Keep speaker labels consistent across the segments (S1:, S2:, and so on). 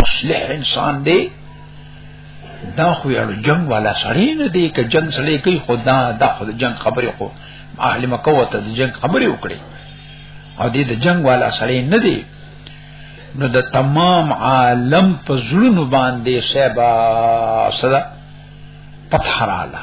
S1: مصلح انسان دی دا خو یو جنگ والا سړی نه دی که جنگ سړی کوي خدا دا خو جنگ خبرې خو اهل مکه وته د جنگ خبرې وکړي او دې د جنگ والا سړی نه دی نو د تمام عالم په زړونو باندې سبا صدا پتحراله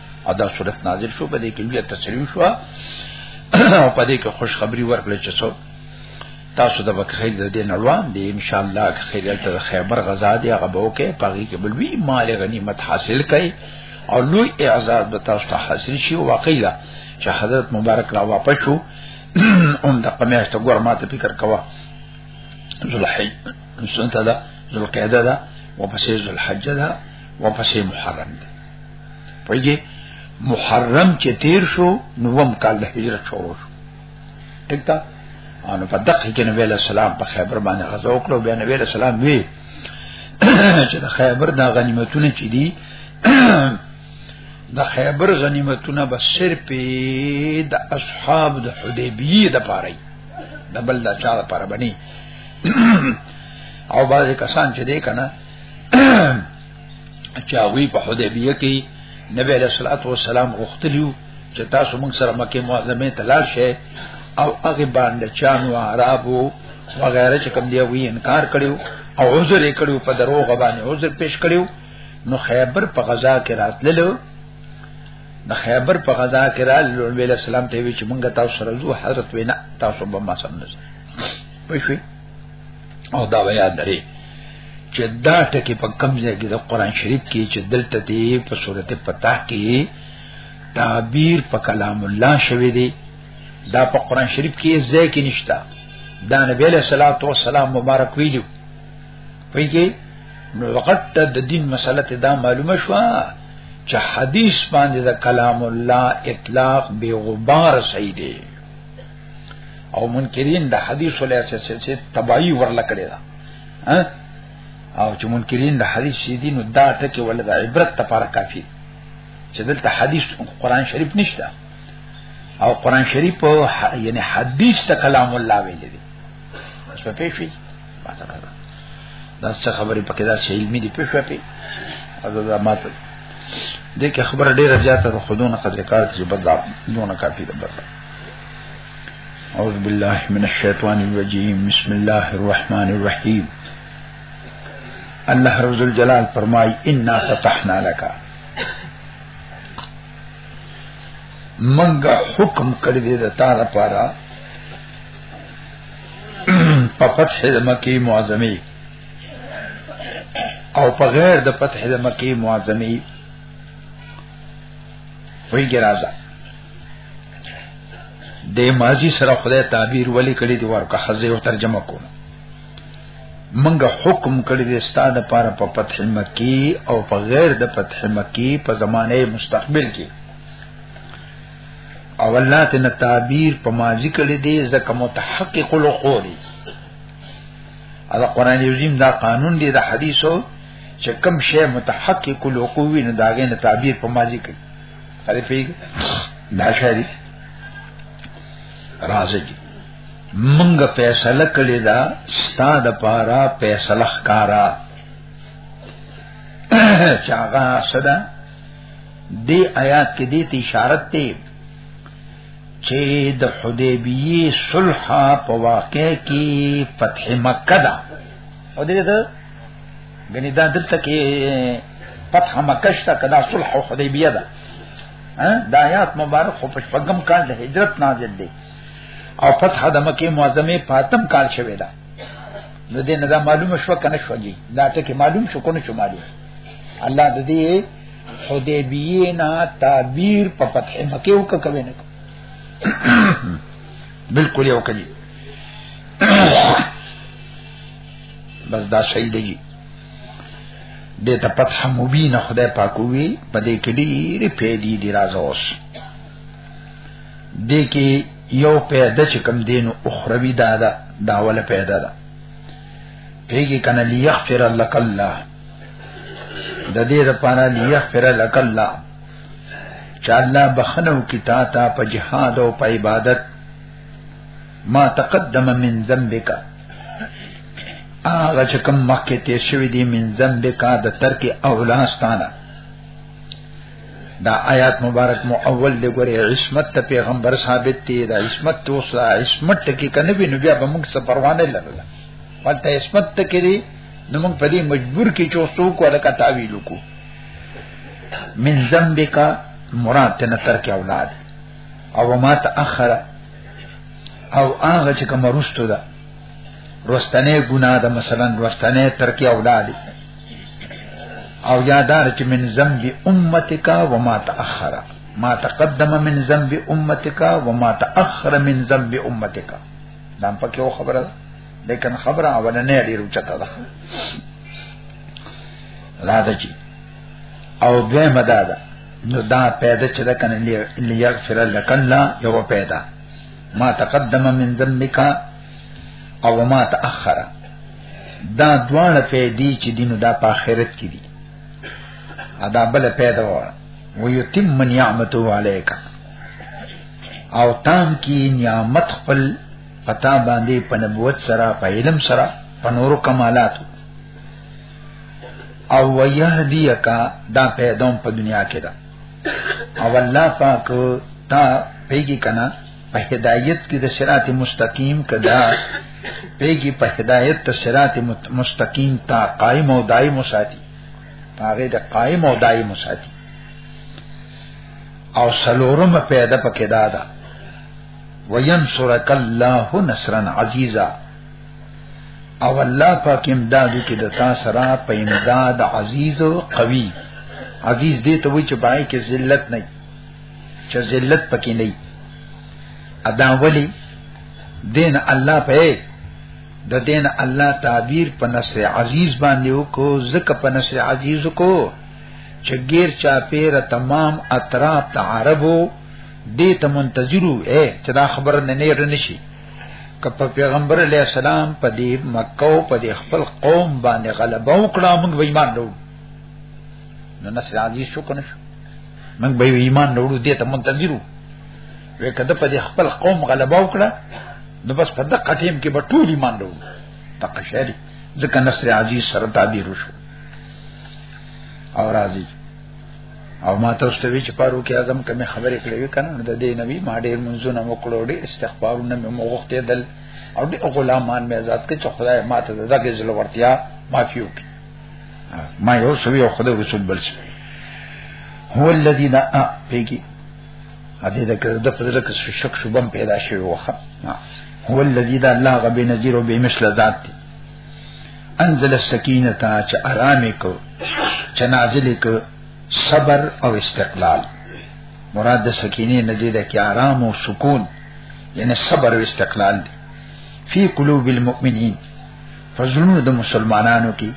S1: او دا صورت نازل شو په دې کې بیا تسلیم شو او په دې کې خوشخبری ورکړل چې څو تاسو د بخیر د دین روان دي ان شاء الله خیر ته خیبر غزا دی هغه به کې پاګي کې بلوي مال غنیمت حاصل کړي او لوی اعزاز به تاسو ته حاصل شي واقعي دا چې حضرت مبارک را واپس شو اون د قمیاش ته ګور ماته فکر کوا ذلحج سنت دا ذلقعده دا وپسې ذلحجه دا وپسې محرم دا پوهیږي محرم چې تیر شو نو وم کال د هجرت شروع شو ټیک ده انو په دقه کې نبی له سلام په خیبر باندې غزا وکړو بیا نبی له سلام وی چې د خیبر د غنیمتونه چې دي د خیبر غنیمتونه به صرف د اصحاب د حدیبیه د پاره د بل د چا لپاره بني او بعضی کسان چې دی کنه چې هغه په حدیبیه کې نبی علیہ الصلوۃ والسلام غوښتلیو چې تاسو موږ سره مکه معظمه ته لاړ شئ او هغه باندې چانو عربو وغیرہ چې کوم دی وی انکار کړو او عذر یې کړو په دروغ باندې عذر پیش کړو نو خیبر په غزا کې راتللو د خیبر په غزا کې را لوی السلام ته وی چې مونږ تاسو سره زو حضرت وینا تاسو به ما سم نه پښوی او دا بیا درې چې دا ټکی په کم ځای کې د قران شریف کې چې دلته دی په سورته پتا کې تعبیر په کلام الله شوی دی دا په قران شریف کې ځای کې نشتا دا نبی له صلوات و سلام مبارک ویلو پیږي نو وخت د دین مسله ته دا معلومه شو چې حدیث باندې د کلام الله اطلاق به غبار صحیح دی او منکرین د حدیث له چې تبعی ورل کړی دا او چې منکرین د حدیث شې دي نو دا ټکي ول د عبرت لپاره کافی چې دلته حدیث قران شریف نشته او قران شریف یعنی حدیث ته کلام الله ویل دي بس په پیښې بس راځه دا څه خبرې پکې دا شی علمي دي پیښې په دا ماته دې کې خبره ډیره زیاته ده خودونه قدر کار چې بدلا دونه کافی ده بدلا أعوذ بالله من الشيطان الرجيم بسم الله الرحمن الرحيم الله رب الجلال فرمای انا فتحنا لك منګه حکم کړی دی د تا لپاره په فتح د مکی معظمه او په غیر د فتح د مکی معظمه وی ګرازه د ماضی سره خدای تعبیر ولی کړی دی ورکه خزه او ترجمه کوم منګه حکم کړی دی ستاده پاره په فتح مکی او په غیر د فتح مکی په زمانه مستقبل کې او الله تن تعبیر په ماضی کړی دی ځکه متحقق القول دی دا قران عظیم دا قانون دی دا حدیثو چې کم شی متحقق الوقوع نه داګه نه تعبیر په ماضی کوي هرې پیګ دا شری راځي منګ فیصله کړی دا ستا د پارا فیصله ښکارا چاغا صدا دی آیات کې دې ته اشاره ته چې د حدیبیه صلح په واقع کې فتح مکه ده او دې ته غني دا دلته کې فتح مکه شته کدا صلح حدیبیه ده دا آیات مبارک خو په شپږم کال د هجرت نازل دي او فتح د مکه معظمه فاطم کال شوی ده نو دې نه دا معلومه شو کنه شو جی دا ته کې معلوم شو کنه شو معلوم الله د دې حدیبیه نه تعبیر په فتح مکه وک کوي نه بالکل یو کلی بس دا صحیح دی د ته فتح مبین خدای پاک وی په دې کې ډېر پیدې دی راځوس دې کې یو پیدا چې کم دین او اخروی دا دا داوله پیدا ده پیږي کنه لیغفر لك الله د دې لپاره لیغفر لك الله چې الله بخنو کی تا ته په جهاد او په عبادت ما تقدم من ذنبک هغه چې کوم مخکې تیر شوی دی من ذنبک د ترک اولاستانه دا آیات مبارک مو اول دی ګورې عصمت ته پیغمبر ثابت دی دا عصمت ته اوس عصمت ته کې کنه به نو بیا به موږ څه پروانه لرله ولته عصمت ته کې نو موږ په دې مجبور کې چې اوس څوک ورکه تعویل وکړو من ذنبک مراد تنه ترک اولاد او ما تاخر او هغه چې کوم رستو ده رستنه ګناه ده مثلا رستنه ترکی اولاد او یادار چې من ذنب امتک و ما تاخر ما تقدم من ذنب امتک و ما تاخر من ذنب امتک دا په کې خبره ده لیکن خبره اولنې ډیر چته ده راځي او دوه مداده نو دا پیدا چې دا کنه لیغفر لك الله یو پیدا ما تقدم من ذنبك او ما تاخر دا دواړه پیدي چې دینو دا په آخرت کې دي ادا بل پیدا و ويتم نعمته عليك او تام کی نعمت خپل پتا باندې په نبوت سره په علم سره په نورو کمالاتو او ويهديك دا پیدوم په دنیا کې دا او الله پاک تا پیګی کنا په هدایت کې د صراط مستقیم کدا پیګی په هدایت ته صراط مستقیم تا قائم او دائم ساتي هغه د قائم او دائم ساتي او سلورم پیدا پکې دا ده وینصرک الله نصرا عزیزا او الله پاک امداد کې د تا سره په امداد عزیز او قوی عزیز دې ته وی چې پای کې ذلت نه چې ذلت پکې نه ادا ولی دین الله په د دین الله تعبیر په نصر عزیز باندې وکړو زکه په نصر عزیز کو چې غیر چا پیر تمام اطراف ته عربو دې ته منتظرو اے چې دا خبر نه نه رنشي کپ پیغمبر علی السلام په دې مکه او په دې خپل قوم باندې غلبه وکړه موږ به ایمان وروړو نو نصر عزیز شو کنه شو موږ به ایمان وروړو دې ته منتظرو وې کده په دې خپل قوم غلبه وکړه نو بس په دغه ټیم کې به ټول ایمان وروړو تک شری ځکه نصر عزیز سره تعبیر وشو او راځي او ما تاسو ته وی چې پارو کې اعظم کمه خبرې کړې وې کنه د دې نبی ما ډېر منځونه وکړو ډېر استغفارونه مې موغختې دل او دې غلامان مې آزاد کړ چې خدای ما ته دغه ځل ورتیا معافي وکړي ما یو سوي او خدای رسول بل سوي هو الذي نا پیګي ا دې د کړه د فزر کې شک شوبم پیدا شوی وخه هو الذي دا الله غبي نذير او بمثل ذات دی انزل السکینه تا چې آرامې کو چې نازل کو صبر او استقلال مراد د سکینه نه دی د کې آرام او سکون یعنی صبر او استقلال دی فی قلوب المؤمنین فزلون د مسلمانانو کې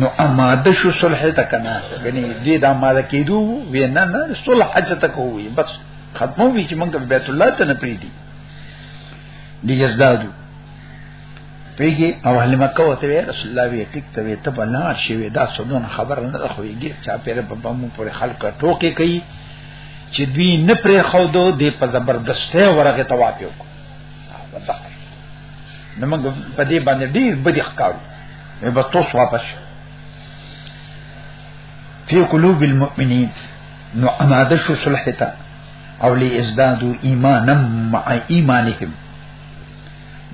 S1: نو اماده شو صلح ته کنه غني دې دا ماده کېدو وینا نه صلح حج ته کوی بس ختمو وی چې موږ بیت الله ته نه پریدي دي یزدادو پیږي او اهل مکه وته رسول الله وی ټیک ته وی ته بنا شي وی دا سودون خبر نه خوېږي چا پیر په بمو پر خلک ټوکې کوي چې دوی نه پرې خو دو د په زبردسته ورغه تواب یو نو موږ په دې باندې ډیر بدی ښکارو مې به توس واپس فی قلوب المؤمنین نو اماده شو صلح ته او لازدادو ایمانا مع ایمانهم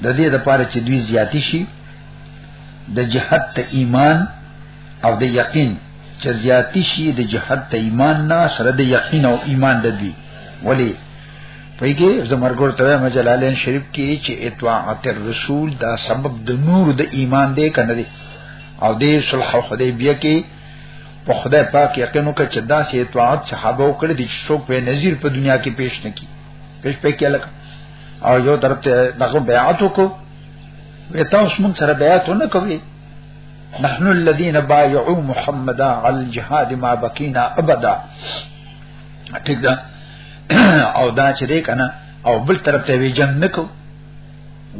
S1: د دې لپاره چې دوی زیاتی شي د جهاد ته ایمان او د یقین چې زیاتی شي د جهاد ته ایمان نه سره د یقین او ایمان د دوی ولی پیګه زمرګور ته مجلالین شریف کې چې اطاعت الرسول دا سبب د نور د ایمان دی کنه دی او دې صلح حدیبیه کې په خدای پاک یقین وکړ چې دا سي اطاعت صحابه وکړي چې څوک په نظیر په دنیا کې پیش نکي پیش پې کې لکه او یو طرف ته دغه بیعت وکړو وتا اوس موږ سره بیعت نه کوي نحن الذين بايعوا محمدا على الجهاد ما بقينا ابدا ٹھیک ده او دا چې دې کنه او بل طرف ته وی جنگ نکو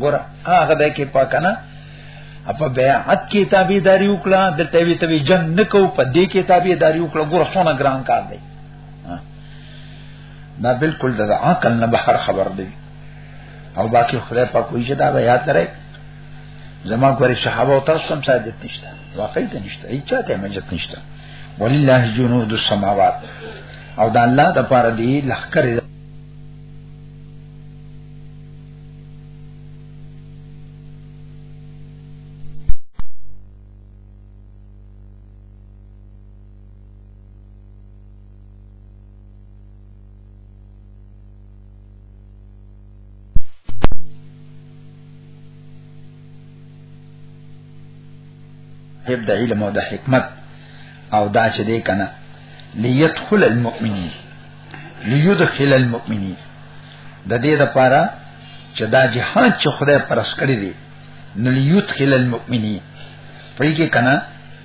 S1: ګور هغه د کې پاکنه اپا بیعت کی تابیداری وکړه د توی توی جنگ نکو په دې کې تابیداری وکړه ګور سونه ګران کار دی دا بالکل د عقل نه بهر خبر دی او باقی خدای په کوی چې دا به یاد لرئ زما ګوري صحابه او تاسو هم ساجت نشته واقعي ته نشته هیڅ ته مجت نشته ولله جنود السماوات او دا الله د پاره دی لخر صاحب د علم او د حکمت او دا چې دی کنه ليدخل المؤمنين ليدخل المؤمنين د دې لپاره چې دا جهان چې خدای پرس کړی دی نو ليدخل المؤمنين پرې کې کنه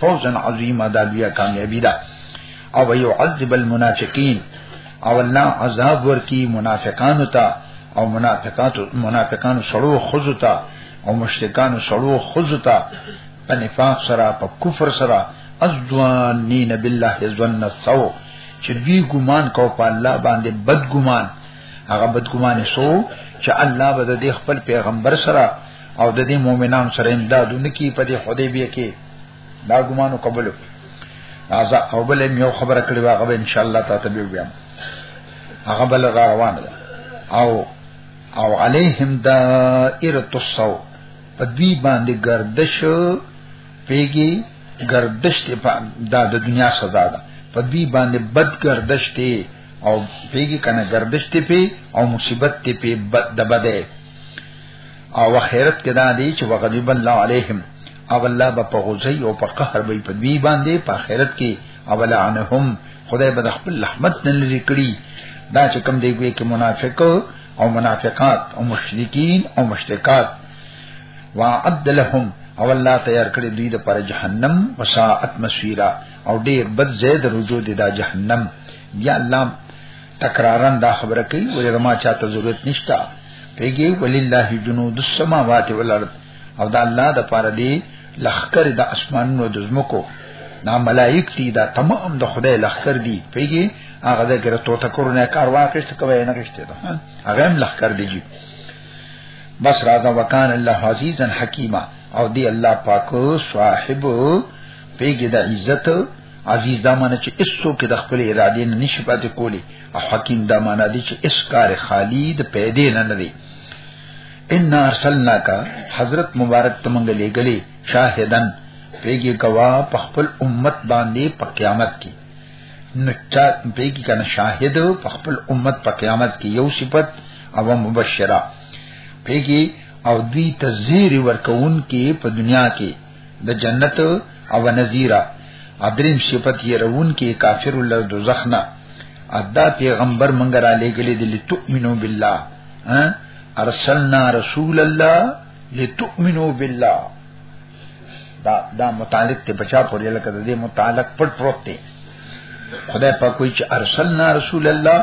S1: فوزا عظیما دا بیا کامیابی ده او یعذب المنافقین او الله عذاب ورکی منافقانو ته او منافقاتو منافقانو سړو خزو ته او مشرکانو سړو خزو ته په نفاق سره په کفر سره ازوانین بالله ظن سو چې دوی ګمان کو په الله باندې بد ګمان هغه بد ګمان سو چې الله به د خپل پیغمبر سره او د دې مؤمنانو سره امدادونه کی په دې حدیبیه کې دا ګمانو قبول راځه او بل یو خبره کړې واغه به ان شاء الله تعالی به بیا هغه بل را روان ده او او علیهم دائره الصو په دې باندې گردش پیږي گردش ته دا د دنیا سزا ده په دې باندې بد گردش ته او پیږي کنه گردش ته پی او مصیبت ته پی بد د بده او خیرت کې دا دی چې وغضب الله علیهم او الله به په غوځي او په قهر به په دوی باندې په خیرت کې او لعنهم خدای به خپل رحمت نه لري کړی دا چې کوم دی ګوي کې منافق او منافقات او مشرکین او مشرکات وعد لهم او الله تیار کړی دوی د پر جهنم وساعت مسیرا او ډیر بد زید رجوع دی دا جهنم یا الله تکرارا دا خبره کوي ولې ما چاته ضرورت نشته پیږي ولله جنود السماوات والارض او دا الله د پاره دی لخر د اسمانونو د زمکو دا ملائک دي دا تمام د خدای لخر دي پیږي هغه د ګره تو تکرونه کار واکښت کوي نه کښته دا هغه هم لخر دي جی بس راځه وکانه الله عزیزا حکیما او دی الله پاک صاحب پیږي د عزت عزیز دا معنی چې اسو کې د خپل ارادې نه نشي پاتې کولی او حکیم دا معنی دی چې اس کار خالی د پیدې نه نه دی ان ارسلنا کا حضرت مبارک تمنګ لګلې شاهدن پیګي گوا په خپل امت باندې په قیامت کې نو چا پیګي کنه شاهد په خپل امت په قیامت کې یو صفت او مبشرہ پیګي او دوی تزیر ورکون کې په دنیا کې د جنت او نذیرا ادریم صفت یې رون کې کافر له دوزخ نه ادا پیغمبر مونږ را لېګلې دي لتؤمنو بالله ارسلنا رسول الله لتؤمنو بالله دا دا متعلق ته بچا پورې لکه د دې متعلق پټ پروت دی خدای په کوئی چې ارسلنا رسول الله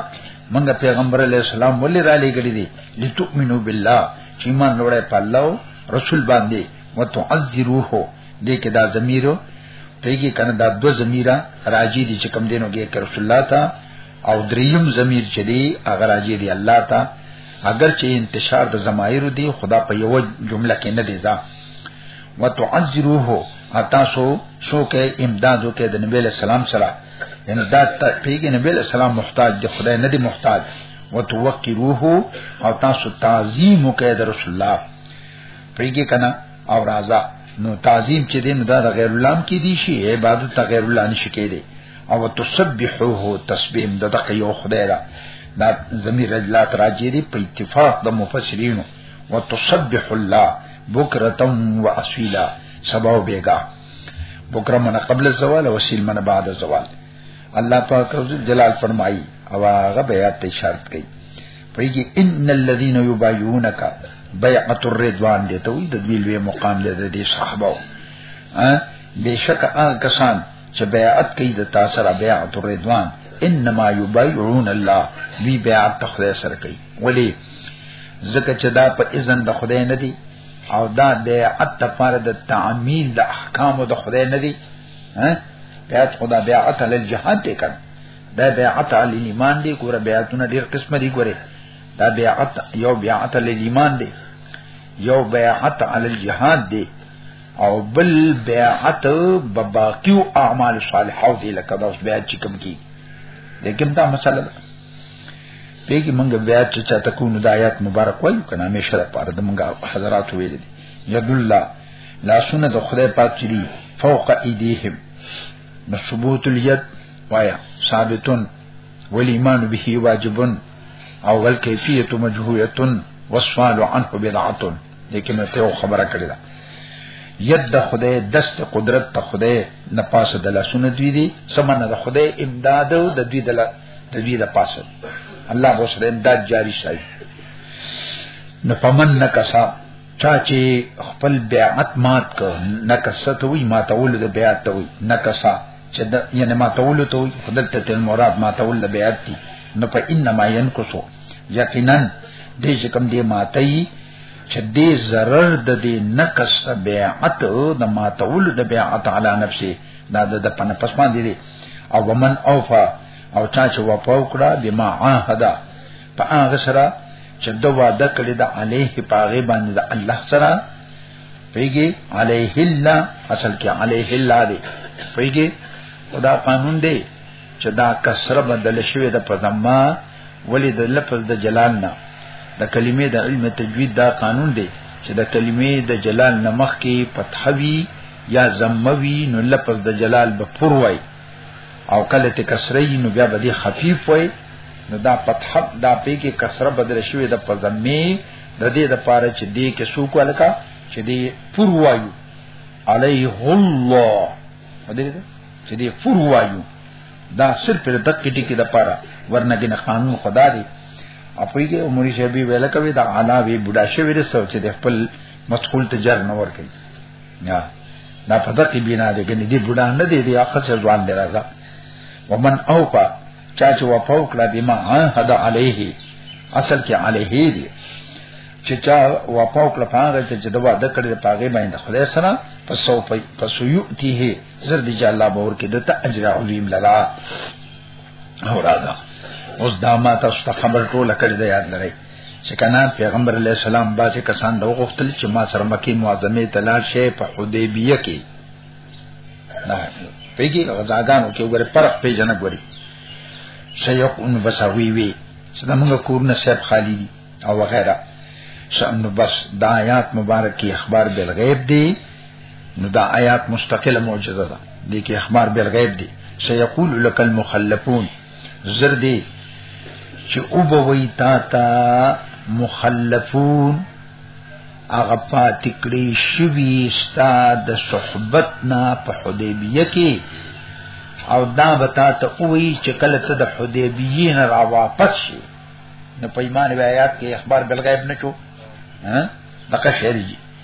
S1: مونږ پیغمبر علی السلام ولې را لېګلې دي لتؤمنو بالله چې ایمان وروړي په الله رسول باندې وتعذروه دې کې دا ضمیر پیږي کنه دا دو ضمیره راجی دي چې کم دینو کې کې رسول الله تا او دریم ضمیر چې دی هغه راجی دی الله تا اگر چې انتشار د ضمایر دی خدا په یو جمله کې نه دی ځا وتعذروه اتا سو شو کې امدادو کې د نبی له سلام سره امداد ته پیږي نبی له سلام محتاج دی خدای نه دی محتاج وتوقروه او تاسو تعظیم وکړئ د رسول الله پریګه کنا او رازا نو تعظیم چې دین دا د غیر الله کې دی شي عبادت ته غیر الله نشي کېدی او تسبحوه تسبیح د دقه یو خدای را دا زمیر الله تراجی دی په اتفاق د مفسرینو وتسبح الله بکرتا و اصیلا سبا و بیگا بکرا من قبل الزوال و اصیل من بعد الزوال الله پاک جلال فرمائی او هغه بیا ته شرط کوي پېږي ان الذين يبايعونك بيعه الرضوان دې ته وي د دې لوی مقام دې د دې صحابه ا بشک هغه کسان چې بیعت کوي د تاسو را بیعت الرضوان انما يبايعون الله وی بیعت خدای سره کوي ولی ځکه چې دا په اذن د خدای نه دی او دا بیعت لپاره د تعمیل د احکام د خدای نه دی ها بیعت خدا بیعت علی الجهاد دی کنه دا بیعت علی ایمان دی ګوره بیعتونه ډیر قسم دي ګوره دا بیعت یو بیعت علی ایمان دی یو بیعت علی الجهاد دی او بل بیعت بباقی او اعمال صالحه دی لکه دا اوس بیعت چې کوم کی لیکن دا مسله ده پیګه منګه بیعت چې چا تکونو د آیات مبارک وایو کنه مې شرع پاره د منګه حضرات ویل دي ید الله لا سنت خدای پاک چری فوق ایدیهم نو ثبوت الید وایا ثابتون والایمان به واجبن او ول کیفیت مجهویتن والسوال عنه بدعت لیکن ته خبره کړی دا ید د خدای دست قدرت ته خدای نه پاسه د لاسونه دوی دي سمنه د خدای امداد او د دوی د د دوی د پاسه الله غوښره امداد جاری شي نه پمن نکسا چا چې خپل بیعت مات ک نکست وی ماتول د بیعت وی نکسا چې د یعنی ماتول ته وی خدای ته مراد ماتول د بیعت دی نو په انما ينکسو یقینا دې چې کوم دې ماتي چې دې zarar د دې نقص بیعت د ماتول د بیعت علی نفسه دا د پنه پس باندې دي او ومن اوفا او چا چې وفا وکړه بما عهدا په هغه سره چې د وعده کړی د علیه پاغه باندې د الله سره پیږي علیه الله اصل کې علیه الله دی پیږي خدا قانون دی چې دا کسره بدل شوی د پزما ولی د لفظ د جلال نه د کلمې د علم تجوید دا قانون دی چې د کلمې د جلال نمخ کې فتحوی یا زموی نو لفظ د جلال به پروي او کله ته کسره نو بیا به دې خفیف وای نو دا فتح دا پی کې کسره بدل شوی د پزمه د دې د پاره چې دې کې سو کولکا چې دې پور وایو علیه الله دې چې دې پور وایو دا صرف د دقیق ټکی د پاره ورنګ نه قانون خدا دی اپویږي عمرې شبي ویل کوي دا علاوه بډا شوی د سوچ د خپل مسخول ته جر نه ور کوي نه دا په دقي بنا دي کني دي بډا نه دي دي عقل سره ځوان دی راځه ومن اوفا چا چې وفاو کړه بما عهد عليه اصل کې عليه دي چې چا وفاو کړه پاغه چې د وعده کړی د پاغه باندې خدای سره په سو په سو یوتیه زر دي چې الله باور کې د ته اجر علیم لرا او راځه اوس دا ما تاسو ته خبر ټوله کړی دا یاد لرئ چې کنا پیغمبر علی السلام باځه کسان د وغختل چې ما سره مکی معظمه تلار شي په حدیبیه کې نه پیګي غزاګانو کې وګره پرخ پیژنه ګوري شیخ ان وسوي وي چې د موږ کور نه صاحب خالی دي او وغیرہ شأن بس دا آیات مبارک کی اخبار بالغیب دی نو دا آیات مستقله معجزه ده دي کې اخبار بالغیب دي سيقول لك المخلفون زردی چې او بوي تا تا مخلفون هغه پات کړی شوی ستا د صحبت نه په حدیبیه کې او دا بتا ته وی چې کله ته د حدیبیه نه را واپس شي نو په ایمان آیات کې اخبار بالغیب نه چو ها دغه شعر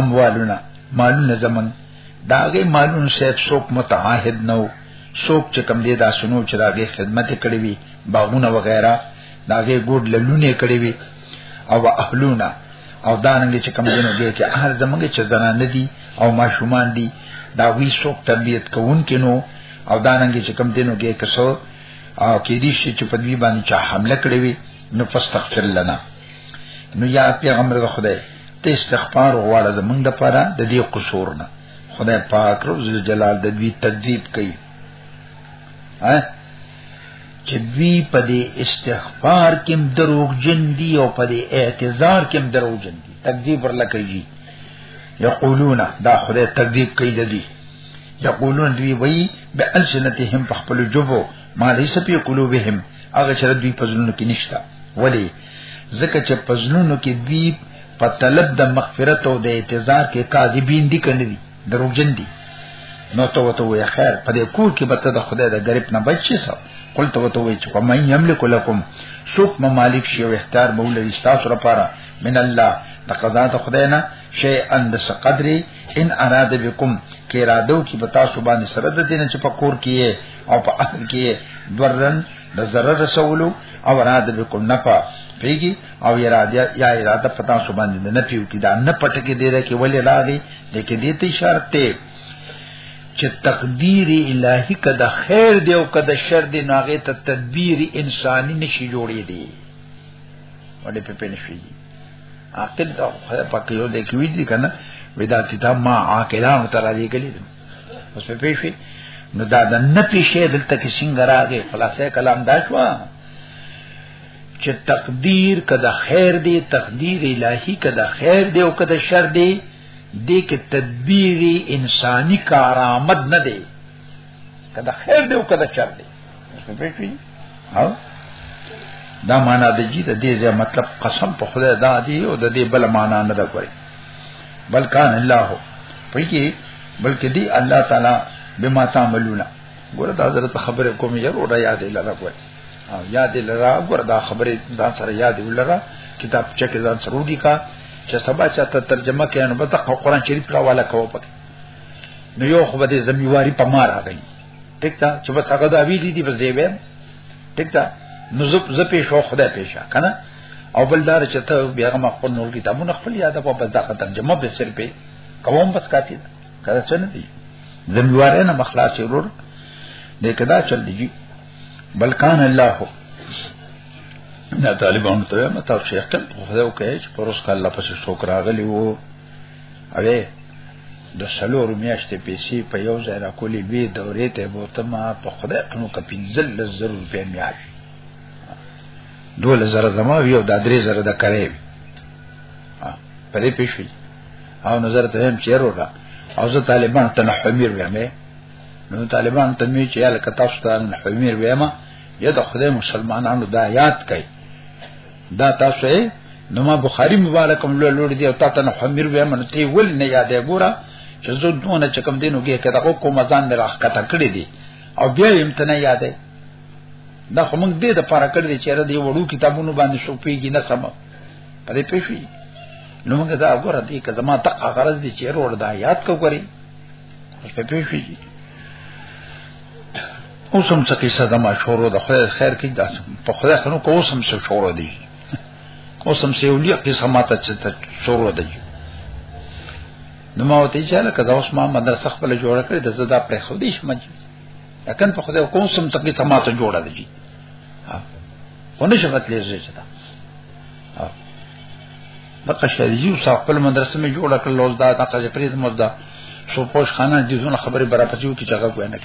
S1: اموالنا مالونه زمون داغه مالونه صاحب څوک متعاهد نو څوک چې کم دې دا سنو چې داغه خدمت کړې وي باغونه وغیرہ داغه ګډ لونه کړې وي او اهلونا او دانګ چې کم دینو دې کې هر زمونږ چې زنان دي او ماشومان دي دا وی څوک تربیت کوونکې نو او دانګ چې کم دینو کې کسو او کې دې چې په دې باندې چا حمله کړې وي نو فاستغفر لنا نو یا پیغمبر خدای ته استغفار وغواړه زمونږ د پاره د دې قصور نه خدای پاک رب ذل جلال د دوی تکذیب کوي ها چې دوی په دې استغفار کې دروغ جن دي او په دې اعتذار کې دروغ جن دي تکذیب ورلا کوي یقولون دا خدای تکذیب کوي د دې یقولون دوی وایي بألسنتهم په خپل جبو ما ليس في قلوبهم هغه چې دوی په ځلونو کې نشتا ولی ځکه چې پزلونو کې دی په طلب د مغفرت او د اعتذار کې کاذبین دي کنه دي دروغجن دي نو ته وته وی خیر په دې کور کې به ته د خدای د غریب نه بچی سو قل ته وته وی چې په مې یملک لكم سوق مالک شی او اختیار به ولري تاسو لپاره من الله د قضا د خدای نه شی اند قدر ان اراد بكم کې ارادو کې به تاسو باندې سره د دین چې په کور کې او په اهل کې درن د ضرر رسولو او اراده بكم نفع پیږي او اراده یا اراده پتا سو باندې نه پیو کی دا نه پټ کې دی کې ولې راغی د کې دې ته اشاره ته چې تقدیر الهی کده خیر دی او کده شر دی ناغه ته تدبیر انساني نشي جوړې دی ولې په پنه شي عاقل دا خدای پاک یو دې کوي دي کنه ودا کتاب ما عاقلان تر دې کلی اوس په پیښې نو دا د نه پیښې دلته کې څنګه راغی خلاصې کلام دا شو چې تقدیر کده خیر دی تقدیر الهی کده خیر دی او کده شر دی دې کې تدبیر انساني کارآمد نه دی کده خیر دی او کده شر دی څه پېښې ها دا معنا د جی د دې ځای مطلب قسم په خدای دا دی او د دې بل معنا نه ده کوي بلکان الله په کې بلکې دی الله تعالی بما تعملون ګوره دا حضرت خبره کوم یې وروډه یاد لره کوي او یاد لره ګوره دا خبره دا سره یاد ولره کتاب چې کې ځان سره وډی کا چې سبا چاته ترجمه کړي نو به قرآن شریف راواله کوو پکې نو یو خو به دې زمیواری په ما راغلی ټیک تا چې بس هغه دا ویلي دي بس دی به ټیک تا نو زپ زپې شو خدای پېښه کنه او بل دار چې ته بیا هغه خپل نور کتابونه خپل یاد په بس دا ختم جمع به سر په کوم بس کافي ده کله څه نه دي زمواره نه مخلاص ورور دې کدا چل دیږي بلکان الله نه طالبانو ته متاسف شیخ ته خدای وکړي چې پروس کله پس شوک راغلی وو اوی د سلور میاشتې پیسې په یو ځای را کولې وی دورې ته بوته ما په خدای انو کا پنځل لزر روپې میاش دول زره زما یو د درې زره د کرې په دې پیښې او نظر ته هم چیرو را او زه طالبان ته حمیر ویم نو طالبان ته می چې الکه تاسو ته حمیر ویم یا د خدای مسلمانانو دا یاد کړئ دا تاسو یې نو ما بخاری مبارکم له لور دی او تا ته نه حمیر به من تی ول نه یادې ګوره چې زه دونه چې کم دینو کې کته کو کوم ځان نه راخ کته کړی دی او بیا یې مت نه یادې دا خو موږ دې د پاره کړی دی چې را دی وړو کتابونو باندې شو پیږي نه سم پرې پېښې نو موږ دا ګوره دې کله ما تک غرض دي چې روړ دا یاد کو غري په پېښې اوس هم څه کیسه د ما شروع د خدای خیر کې دا په خدای خنو کو اوس هم څه شروع دی اوس هم څه یو لیک کیسه ماته چې ته شروع دی نو ما وته چې لکه دا اوس ما مدرسه خپل جوړه کړې د زدا پر خو دې شمه جی لکن په خدای کوم سم څه کیسه ماته جوړه دی ونه شمت لږه چې دا دغه شریزي او خپل مدرسې مې جوړه کړل او دا دغه پرې مزدا سو پوش خانه دې زونه خبره برابر چې هغه وینه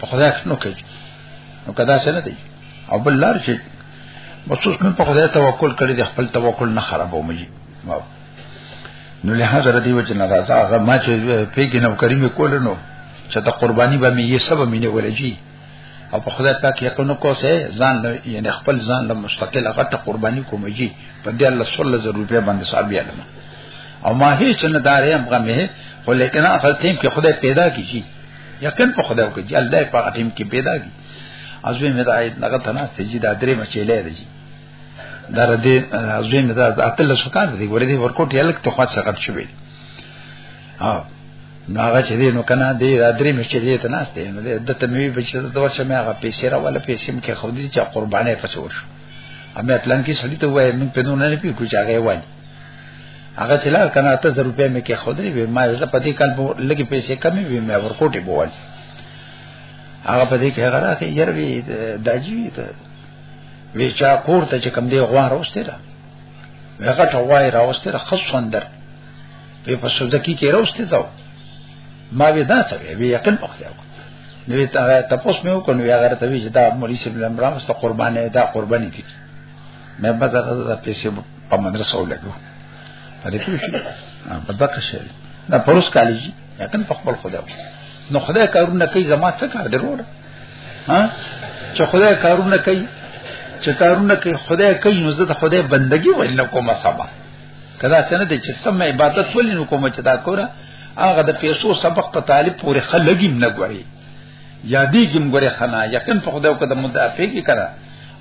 S1: په خدای شنو کوي نو کدا څه نه دی او بل لار چې مخصوص من په خدای توکل کړی د خپل توکل نه خرابو مې نو له هغه ردی وجه نه راځه هغه ما چې پیګ نو کریم کول نو چې د قرباني به مې یې سبب مې نه ولجی او په خدای پاک یقین کو سه ځان له یعنی خپل ځان له مستقل غټه قرباني کوم جی په دې الله صلی الله علیه روپیا باندې صاحب علم او ما هیڅ نه دارې هم غمه خو لیکن اخر تیم کې خدای پیدا کیږي یقین په خدای وکړي الله په ټیم کې پیدا کی ازوی مې دا آیت نغه تناست چې دا درې مچېلې دی دا ردی ازوی مې دا اتل سکان دی ګورې دی ورکوټ یلک ته خاص څنګه شوی ها ناغه چې دی نو کنه دی دا درې مچېلې تناست دی نو د ته مې بچی دا ورشه مې هغه پیسې را ولا پیسې مې کې خو دې چې قربانې پسور شو امه پلان کې سړی ته وای موږ په نو نه پیږو چې هغه وای هغه چې لار کنه ته ضرور په مې کې خودري به ما زه په دې کال په لګي پیسې کمې وي مې ورکوټي بووان هغه په دې کې هغه راځي ير وی داجی ته وی چا کور ته چې کم دی غوار اوسته را هغه ټوای راوسته را خصوندر په پسودکی کې راوسته دا ما وی دا څه وی یقین پخته نو ته تاسو مې وکړو هغه ته وی چې دا مولوی سیب لمرام ست قربانې دا قرباني دي مې به زه د پیسې په مدرسه ولګو په دې کې شي په دغه شي دا پروس کالج یقین په خپل خدا نو خدای کارونه کوي زما څه کار درور ها چې خدای کارونه کوي چې کارونه کوي خدای کوي نو زه د خدای بندگی ولې نه کوم سبا کدا څنګه د چې سم عبادت ولې نه کوم چې دا کوره هغه د پیسو سبق په طالب پورې خلګیم نه غواړي یادی کوم ګره خنا یقین په خدای کو د مدافع کی کرا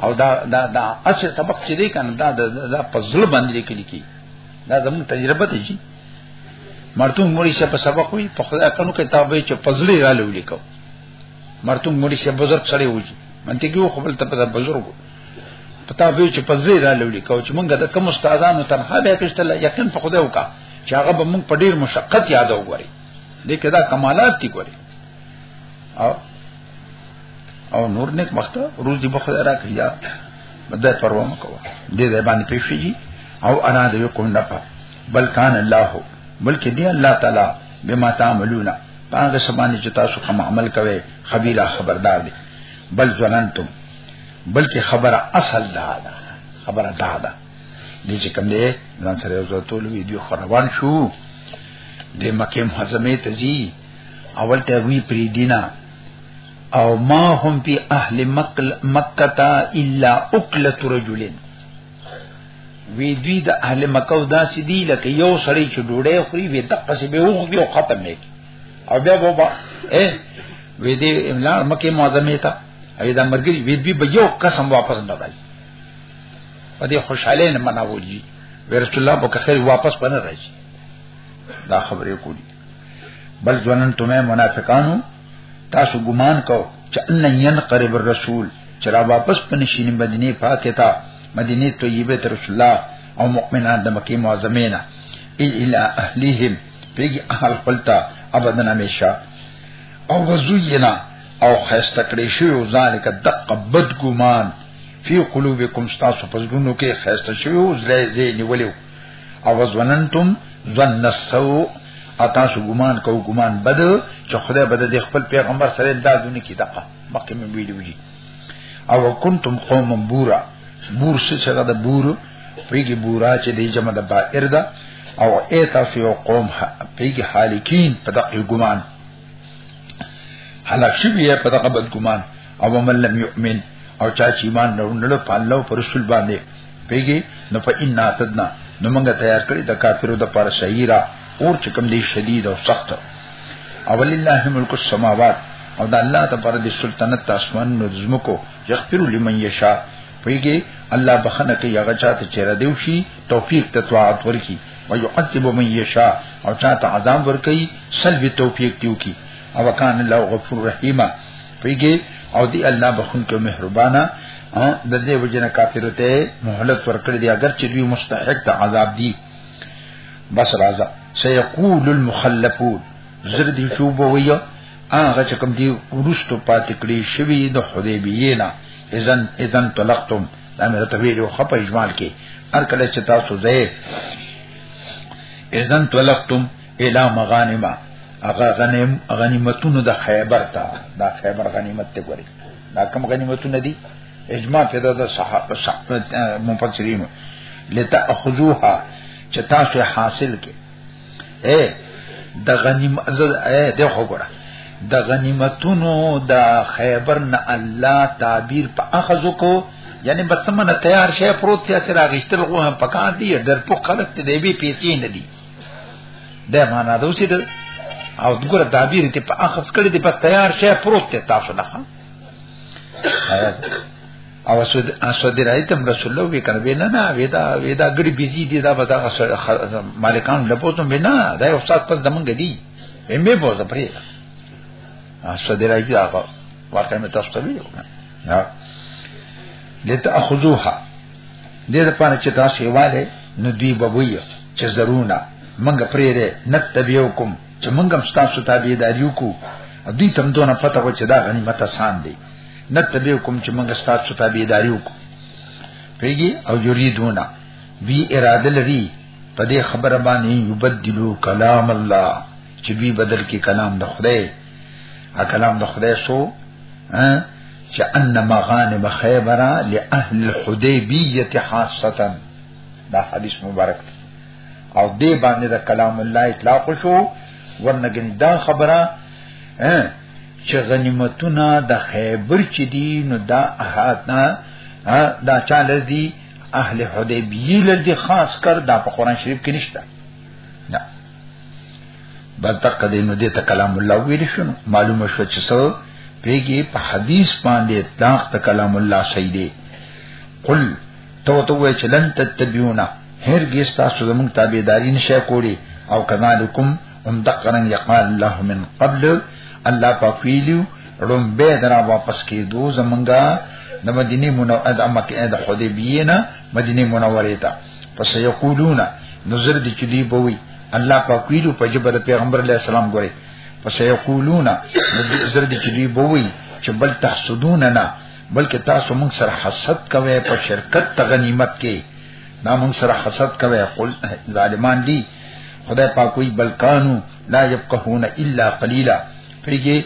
S1: او دا دا دا اصل سبق چې دی کنه دا دا په ظلم باندې لیکل کی دا زموږ تجربه ته جی مرتون موري شه په سبق وي په خدای کنو کتابه چې پزړی را لولې کو مرتون موري شه بزرگ سره وږي منطقي و خپل ته په بزرګ پتا به چې پزړی را لولې کو چې مونږه د کوم استادانو تنخواه به کېشتل یقین په خدای وکا چې هغه به مونږ په ډیر مشقت یاد وګوري دې کدا کمالات دي ګوري او او نور نیک وخت روزي به خدای راکړي یا مده پروا مکو دې دې باندې پیښیږي او انا دې کوم نه پا بل کان الله بلکې دې الله تعالی بما تعملون هغه سبانه چې تاسو کوم عمل کوي خبيره خبردار دي بل ظننتم بلکې خبره اصل دا ده خبره دا ده دې چې کوم دې ځان سره یو ځای ټول ویډیو خروان شو د مکه محزمه ته ځي اول ته وی پری دینا او ما هم فی اهل مکه تا الا اکلت رجلن وی دوی د اهل مکه او داسې دی لکه یو سړی چې ډوډۍ خوري وی دقه سي به وخت یو ختم نه او بیا بابا اے وی دې املا مکه معظمه تا اې دا مرګري وی دوی به یو قسم واپس نه راځي په دې خوشاله نه مناوږي رسول الله په خیر واپس پنه راځي دا خبرې کوي بل ځوانن ته منافقانو تاسو ګمان کو چې ان ينقرب الرسول چې را واپس پنشین مدینه پاکه تا مدینه طیبه ته رسول الله او مؤمنان د مکه معظمه نه الا اهلهم پیږي اهل خپلتا ابدا همیشه او وزینا او خسته کړی شو ذالک دقه بد ګمان فی قلوبکم تاسو پزړونو کې خسته شو زلای زی نیولیو او ځواننتم ظن السوء اتا سو ګمان کو ګمان بد چې خدای بد د خپل پیغمبر سره دادونه کی دقه مکه مې ویډیو دي او کنتم قوم بورا بور څه چې دا بور پیګي بورا چې دی جمع د بائر ده او ایتا فی قوم پیګي حالکین په دقه ګمان هلاک شي په دقه بد ګمان او من لم یؤمن او چا چې ایمان نه ورنړ په الله او پر رسول باندې پیږي نو په ان اتدنا نو موږ تیار کړی د کافرو د پر شهیرا اور چې کوم دی شدید او سخت او لله ملک السماوات او د الله ته پر د سلطنت اسمان نو زمکو یغفر لمن یشاء پیږي الله بخنه کوي هغه چاته چې را دیو شي توفیق ته طاعت ورکي او يعذب من يشاء او چاته عذاب ورکي سلب توفیق دیو کی او کان الله غفور رحیمه پیګه او دی الله بخون کې مهربانا د دې وجنه کافر ته مهلت ورکړي دی اگر چې دوی مستحق ته عذاب دي بس راځه سيقول المخلفون زرد شوب ويا هغه چې کوم دی ورستو پاتې کړی شوی د حدیبیه نه اذن اذن طلقتم دا مې ته ویلو خپ اجمال کې هر کله چې تاسو زه اذن طلقتم الا مغانما هغه غنیم غنیمتونو د خیبر ته دا خیبر غنیمت ته ګوري دا کوم غنیمتونه دي اجماع پیدا د صحابه مفسرین لتاخذوها چې تاسو حاصل کې اے د غنیم ازل اے د خبره د غنیمتونو د خیبر نه الله تعبیر په اخذ کو یعنی بس منه تیار شې پروت یا چې راغشتل غو هم پکا دی ډر په خلک ته دی به پیسې نه دی د معنا د اوسې د او دغه تعبیر ته په اخص کړی دی بس تیار شې پروت ته تاسو نه او اسود اسود رايتم رسول الله وکړ وینا نه ودا ودا ګړي بيزي دي دا بس مالکان له پوزم بنا دا یو سات پس دمن غدي همې بوزه پرې اسود رايتم هغه واقعا مې تاسو ته ویل نه لته اخذوها دې لپاره چې تاسو یې والي نو دوی به وي چې زرونه منګه پرې دې نتبیو کوم چې منګه هم تاسو تابعداریو کو دوی تم دونه پته و چې دا غنیمت آسان دی نتبیو کوم چې منګه تاسو تابعداریو کو پیږي او یریدونه بی اراده لري په دې خبره باندې یبدلو کلام الله چې بی بدل کې کلام د خدای ا کلام د خدای شو چې ان مغانم خیبر لاهل الحدیبیه خاصتا دا حدیث مبارک دی او دې باندې د کلام الله اطلاق شو ورنګن دا خبره چې غنیمتونه د خیبر چې دي نو دا احاتنا دا چاله دي اهل حدیبیه لدی خاص کر دا په قران شریف کې نشته بس دقه دې نو دې ته کلام الله ویل شنو معلومه شو چې څو پیږي په حدیث باندې اطلاق ته کلام الله صحیح دی قل تو تو وی چې لن تتبعونا هرګیز تاسو زموږ تابعداري نشه کولی او کذالکم هم دقرن یقال الله من قبل الله پاک ویلو روم به درا واپس کیدو زمونږه د مدینه منوره د مکه د حدیبیه نه مدینه منوره ته پس یقولون نظر دی چې دی بوي الله پاک ویلو په جبه د پیغمبر علی السلام ګوري پس یقولون نظر دی چې دی بوي چې بل تحسدون نه بلکې تاسو موږ سره حسد کوي په شرکت ته غنیمت کې دا موږ سره حسد کوي قل ظالمان دي خدای پاک وی بلکانو لا يفقهون الا قليلا پیږي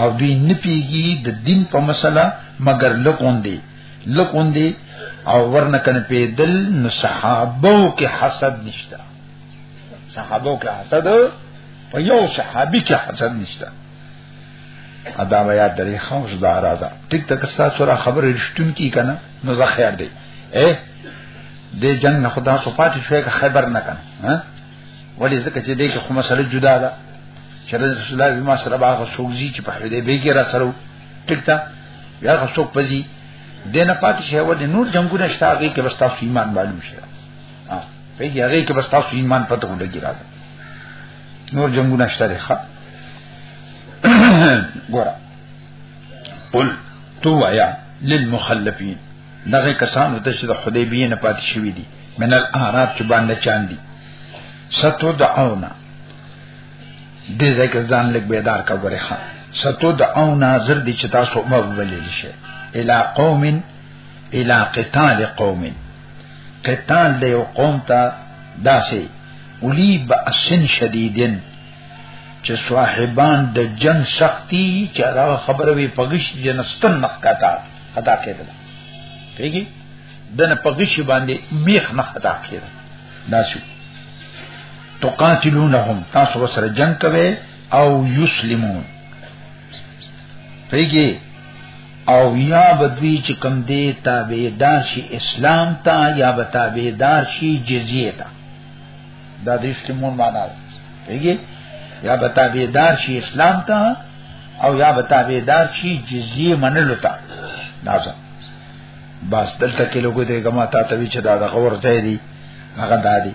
S1: او دوی نه پیږي د دین په مسله مگر لکون دي لکون دی او ورنه کنه پیدل نو صحابو کې حسد نشتا صحابو کې حسد په یو صحابي کې حسد نشتا ادا بیا درې خمس دا راځه ټیک تک تاسو را خبر رښتون کی کنه نو زه خیر دی اے د جنگ نه خدا سو پاتې شوی که خبر نه کنه ها ولی ځکه چې دې کې خو مسله جدا ده چې رسول الله ما سره باغ سوګزي چې په حدیبې کې را سره ټیک تا یا څوک پزی دنه پات شي ول نور جنگونه شته هغه کې بس تاسو ایمان معلوم شي ها په دې هغه کې بس تاسو ایمان پته ولګی راځه نور جنگونه شته ښه ګور قل تو یا للمخلفین دغه کسانو ته چې د حدیبیه نه پاتې شوی دي من الاعراب چې باندې چاندي ستو دعونا دې ځکه ځان لګ بیدار کا غره خان ستو د او ناظر دي چې تاسو ما وبلل شي الی قوم الی قتال قوم قتال د یو قوم ته داسې ولی باسن شدیدن چې صاحبان د جن سختی چې دا خبره وی پګش جنستن نخکتا خطا کېدل پیږي دنه پګش باندې میخ نختا کېدل دا شو تقاتلونهم تاسو وسره جنگ کوي او یسلمون پیږي او یا بدوی چې کم دی تابعدار شي اسلام ته یا به تابعدار شي جزیه ته دا د یسلمون معنا ده پیږي یا به تابعدار شي اسلام ته او یا به تابعدار شي جزیه منلو ته دا ځکه بس دلته کې لوګو دې ګما تا ته وی چې دا د غور ځای دی هغه دادی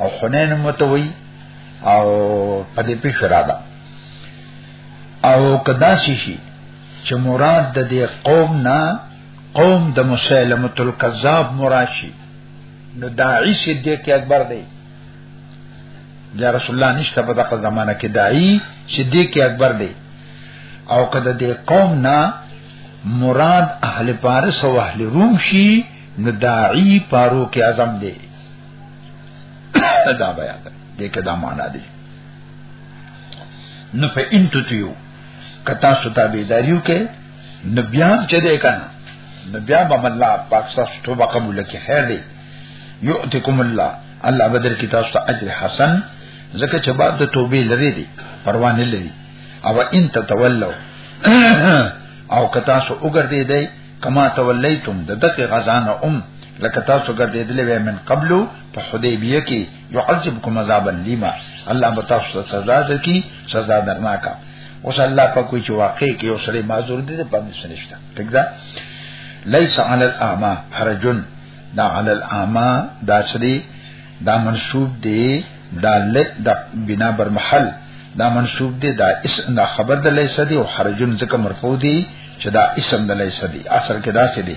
S1: او حنین متوي او په دې پیښه راځه او کدا شي شي چې مراد د دې قوم نه قوم د مسلمه الکذاب مراشي نو داعی صدیق اکبر دی یا رسول الله نشته په دغه زمانہ کې داعی صدیق اکبر دی او کده دې قوم نه مراد اهل پارس او اهل روم شي نو داعی پارو کې اعظم دی دا بیا ده دې کې دا معنا دي نو په انتتیو کتا ستا بیداریو کې نبیان چې ده کنه نبیا به الله پاک تاسو توبه قبول کړي خیر دی یؤتکم الله الله بدر کی تاسو ته اجر حسن زکه چې باب د توبې لري دي پروا نه لري او ان تتولوا او کتا سو وګرځي دی کما تولیتم د دغه غزان ام لکه تاسو ګرځیدلې وې من قبلو په حدیبیه کې يعذبكم عذابا لیما الله به تاسو ته سزا درکې سزا درناکا اوس الله په کوئی چې واقع کې یو سړی معذور دي په باندې سنشتہ ٹھیک ده ليس على الاعمى حرج دا على الاعمى دا سړي دا منسوب دی دا لک دا بنا بر محل دا منسوب دی دا اس دا خبر د ليس دی او حرجن ځکه مرفوع دی چې دا اسم د ليس دی اصل کې دا څه دی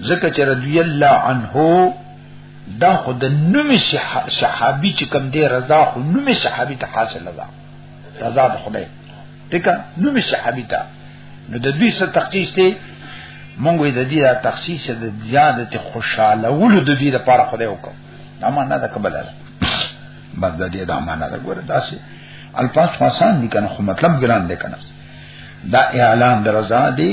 S1: ځکه چې رضی الله عنه دا خو د نومي صحابي چې کوم دی رضا خو نومي صحابي ته حاصله ده رضا د خدای دکا نومي صحابي ته نو د دوی سره تخصیص دی مونږ د دې د تخصیص د زیادت خوشاله ول د دې لپاره خدای وکړ دا معنا ده قبل ده بس د دې دا معنا ده ګوره داسې الفاظ خاصان دي کنه خو مطلب ګران دي کنه دا اعلان درزا دی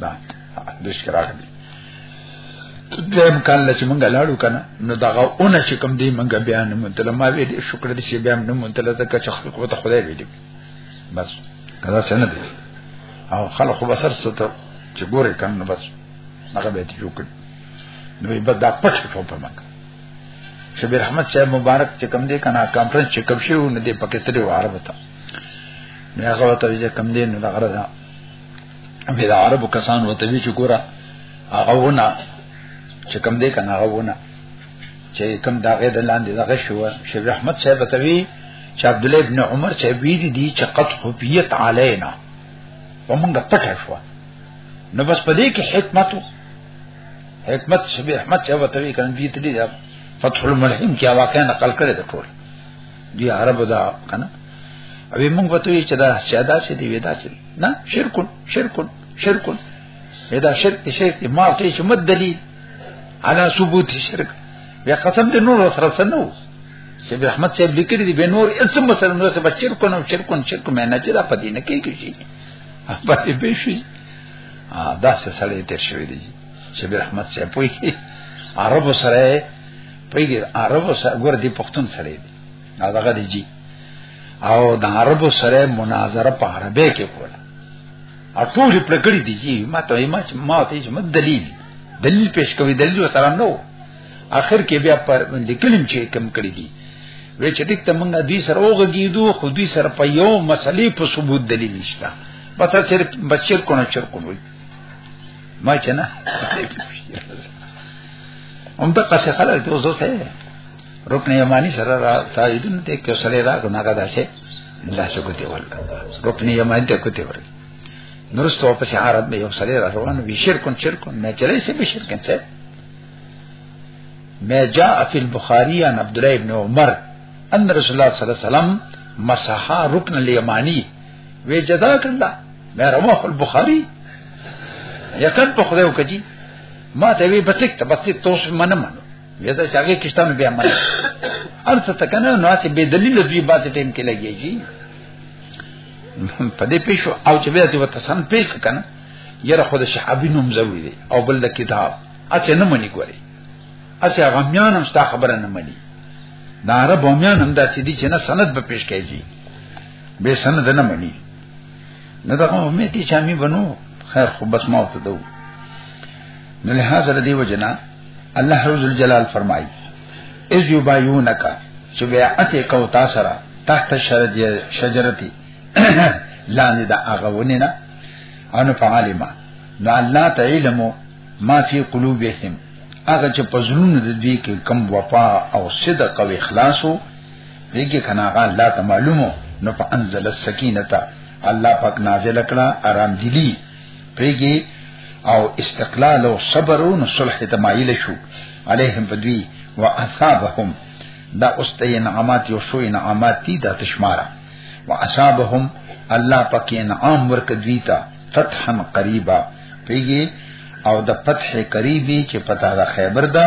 S1: دا د شکرار دی دیم کال چې مونږ لاړو کنه نو دا غوونه چې کوم دی مونږ بیا نه مونتل ما وی دې شکر دې چې بیا نه مونتل ځکه چې خلق وته خدای وی دې بس کدا څنګه دی او خلق خو بسر ستو چې ګورې کنه نو بس هغه به دې جوړ نو به دا پټ شو په مونږ شبیر احمد صاحب مبارک چې کوم دی کنه کانفرنس چې کوم شو نو دې پکې تلو عربو ته نه هغه ته چې کوم دی نو دا غره به د عربو کسان وته وی چې ګوره هغه ونه چې کم دې کنه هغه ونه چې کم دا غې د لاندې دغه شو شیخ احمد صاحب ته وی چې عبد الله ابن عمر چې وی دي دي چې قد خفیت علینا ومنګ پټه شو نو بس پدې کې حکمت حکمت شیخ احمد صاحب ته وی کنه دې تلې فتح الملهم کې واقعا نقل کړي د ټول دی عربو دا کنه اوی موږ وته چې دا ساده سي دی ودا سي نه شرک شرک شرک ادا شرک شرک ما ته چې مد دلیل على ثبوت شرک بیا قسم دې نور سره سنو چې رحمت صاحب لیکلي دي به نور اسم مثلا نور څه بچر کو نو شرک شرک مې نه چې دا پدې نه کېږي شي په دې به شي دا څه سره تیر شوی دی چې رحمت صاحب پوي عربو سره پوي عربو سره ګور دي پښتون سره دی دا دغه دی جی او د عربو سره مناظره په عربی کې کوله اټول پر کړی دی جی ما ته ما چې ما ته چې دلیل دلیل پیش کوي دلیل سره نو اخر کې بیا پر لیکلم چې کم کړی دی وی چې دک ته موږ دوی سره اوغږیدو خو دوی سره په یو مسلې په ثبوت دلیل نشته بس صرف بشیر کو نه چر کو ما چې نه هم ته قصه خلک ته وځو ته رکن یمانی سره را تاییدون ته کې سره را غنګه داسه الله شو کوته ول رکن یمانی ته کوته ور نورستو په شهارت به یو سره را روان وی شرکون شرکون مې چلې سي به شرکن ته ما جاء فی البخاری عن عبد الله ابن عمر ان رسول الله صلی الله علیه وسلم مسحا رکن الیمانی وی جزاک الله ما رواه البخاری یقین په خدای وکړي ما ته وی بتک ته بس توس منه منه وی دا چې هغه کشتانو بیا منه ارته تکنه نو چې به دلیل دوی بات ټیم کې لګیږي په دې پیښو او چې بیا ته وته سم پیښ کنه یره خود شعبی نوم ضروری دی او بل کتاب اڅه نه منی ګوري اڅه غمیان هم ستا خبره نه منی دا عرب غمیان هم دا سیدی چې نه سند به پیش کوي به سند نه مني نه دا کوم مې تی چامي بنو خیر خو بس ما ته دو نو له هغه ردی وجنا الله عز الجلال فرمایي اذ یبایونک چې بیعت کو تا سره تحت شجرتی لاندې دا هغه ونه نه ان فعالما نو الله تعالی مو ما فی قلوبهم هغه چې پزړونو د دوی کې کم وفا او صدق او اخلاص وو دیګه کنا غا الله ته معلومو نو په انزل السکینتا الله پاک نازل کړه آرام دلی پیګي او استقلال او صبر او صلح ته مایل شو علیهم بدوی واثابهم دا استین عامات یو شو انعامات دي د تشماره واثابهم الله پاک انعام ورک دوی ته فتحا قریبا پیګي او د فتح قریبی چې پتا د خیبر ده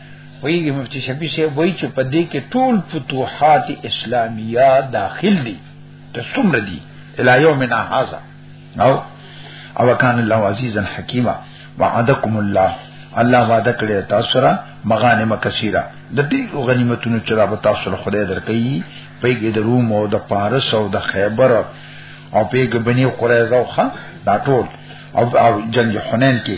S1: ویږي مفتی شفیع شه وای چې په دې کې ټول فتوحات اسلامیه داخل دي د څومره دي الی یومنا هاذا او او کان الله عزیزا حکیما وعدکم الله الله وعده کړی تاسو را مغانم کثیره د دې غنیمتونو چې را تاسو له خدای درکې پیګې د روم او د پارس او د خیبر او پیګې بنی قریظه او خان دا ټول او جنگ حنین کې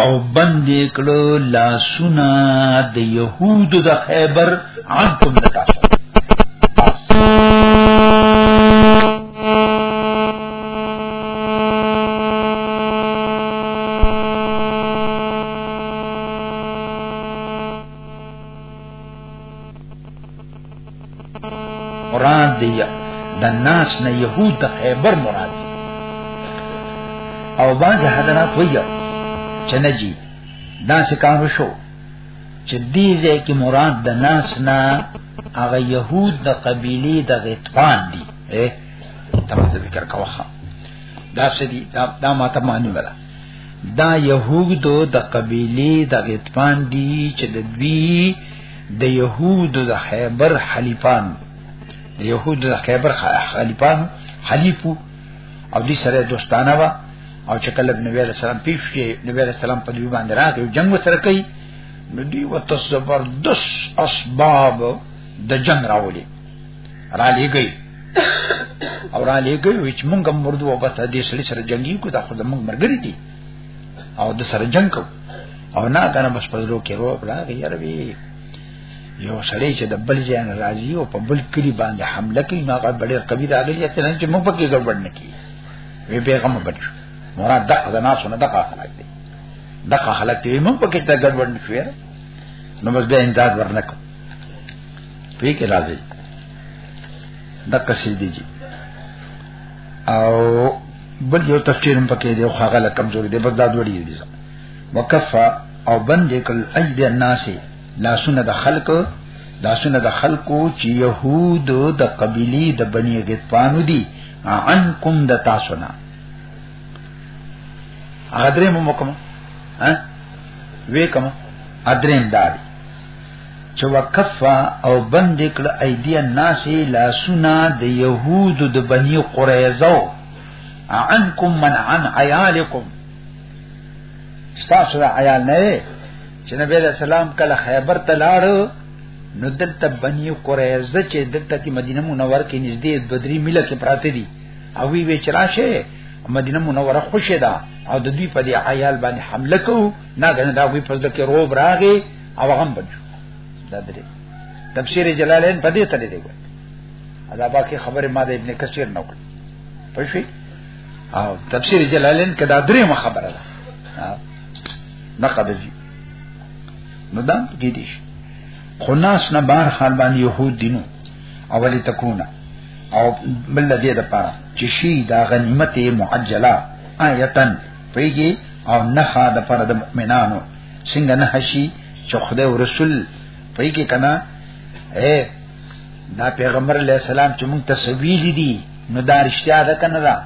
S1: او بند کړو لا سنا د يهود د خیبر عنكم لتا مراد دی د ناس نه يهود د خیبر مراد دی او باز حضرات ویل چې نه جی دا څه کار وشو چې دې ځای کې مراد د ناس نه هغه يهود د قبيله د غطفان دي اے تاسو فکر کوه دا څه دي دا, دا ماته معنی ولا دا يهود د قبيله د غطفان دي چې د دوی د يهودو د خیبر حلیفان د يهودو د خیبر حلیفان حلیفو او دې سره دوستانه وا او چې کله نبی عليه السلام پیښ کې نبی عليه السلام په دې باندې راغی جنگ سره کوي نو دی وته زبردست اسباب د جنگ راولي را لېږي او را لېږي چې مونږ هم مردو او بس دې سړي سره جنگي کو دا خو زمونږ مرګري دي او د سره جنگ کو او نه کنه بس پزلو کې رو کړه غیر وی یو سړی چې د بل ځای نه راځي او په بل کلی باندې حمله کوي نو هغه ډېر قوي راغلی چې نه چې موږ پکې ګډوډ نه کی وی پیغام بچ مراد دا د ناس نه دغه خلک دي دغه خلک دي موږ پکې ته ګډوډ نه شو نو بس به امداد ورنکو پی کې راځي دغه سیدی جی او بل یو تفسیر هم پکې دی خو هغه لا کمزوري دی بس دا دوړي دي وکفا او بند کړ اید الناس لا سنه د خلق لا سنه د خلقو چې يهود د قبيله د بنی غطفان دي عنکم د تاسو نه غدرې مو مکم ها وې کوم ادرین دادی چې وکفا او بند کړ ايدي الناس لا سنا د يهود د بني قريزو عنكم من عن عيالكم تاسو د عيال نه چې نبی له سلام کله خیبر ته لاړ نو دلته بني قريزه چې دلته کې مدینه منور کې نږدې بدري مله کې پراته دي او وی به چرشه مدینه منوره خوشی ده او د دوی په دې عیال باندې حمله کوو نه غنه دا وی په دې کې روب راغی او هغه بند شو دا درې تفسیر جلالین په دې تللی دی دا باقي خبره ما د ابن کثیر نه وکړه پښې او تفسیر جلالین کدا درې مخ خبره ده نه قدجی نو دا کې دي خو ناس نه بار حال باندې يهود دینو اولی تکونه او بل دې د پاره چې شي دا غنیمت معجله آیتن پیږي او نه خا د پر د مؤمنانو څنګه نه هشي چې خدای او رسول پي کې کنا اے دا پیغمبر علی السلام چې موږ ته سویل دي نو دا رښتیا ده کنه دا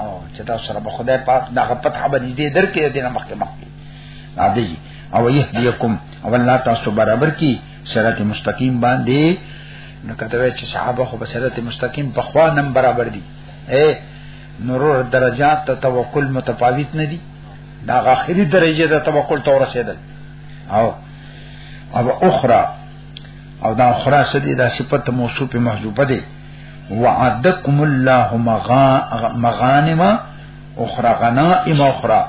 S1: او چې تاسو سره به خدای پاک دا غپت حبه دې درکې دې نه مخکې مخکې عادي او يهديكم او الله تاسو برابر کی صراط مستقیم باندې نو کته چې صحابه خو بصیرت مستقیم په خوا نم برابر دي اے نورور درجات ته توکل متفاوت نه دي دا اخري درجه د توکل ته ورسېدل او او اخرى او دا اخرى سدي دا صفت موصوف محذوفه دي وعدکم الله مغانم اخرى غنائم اخرى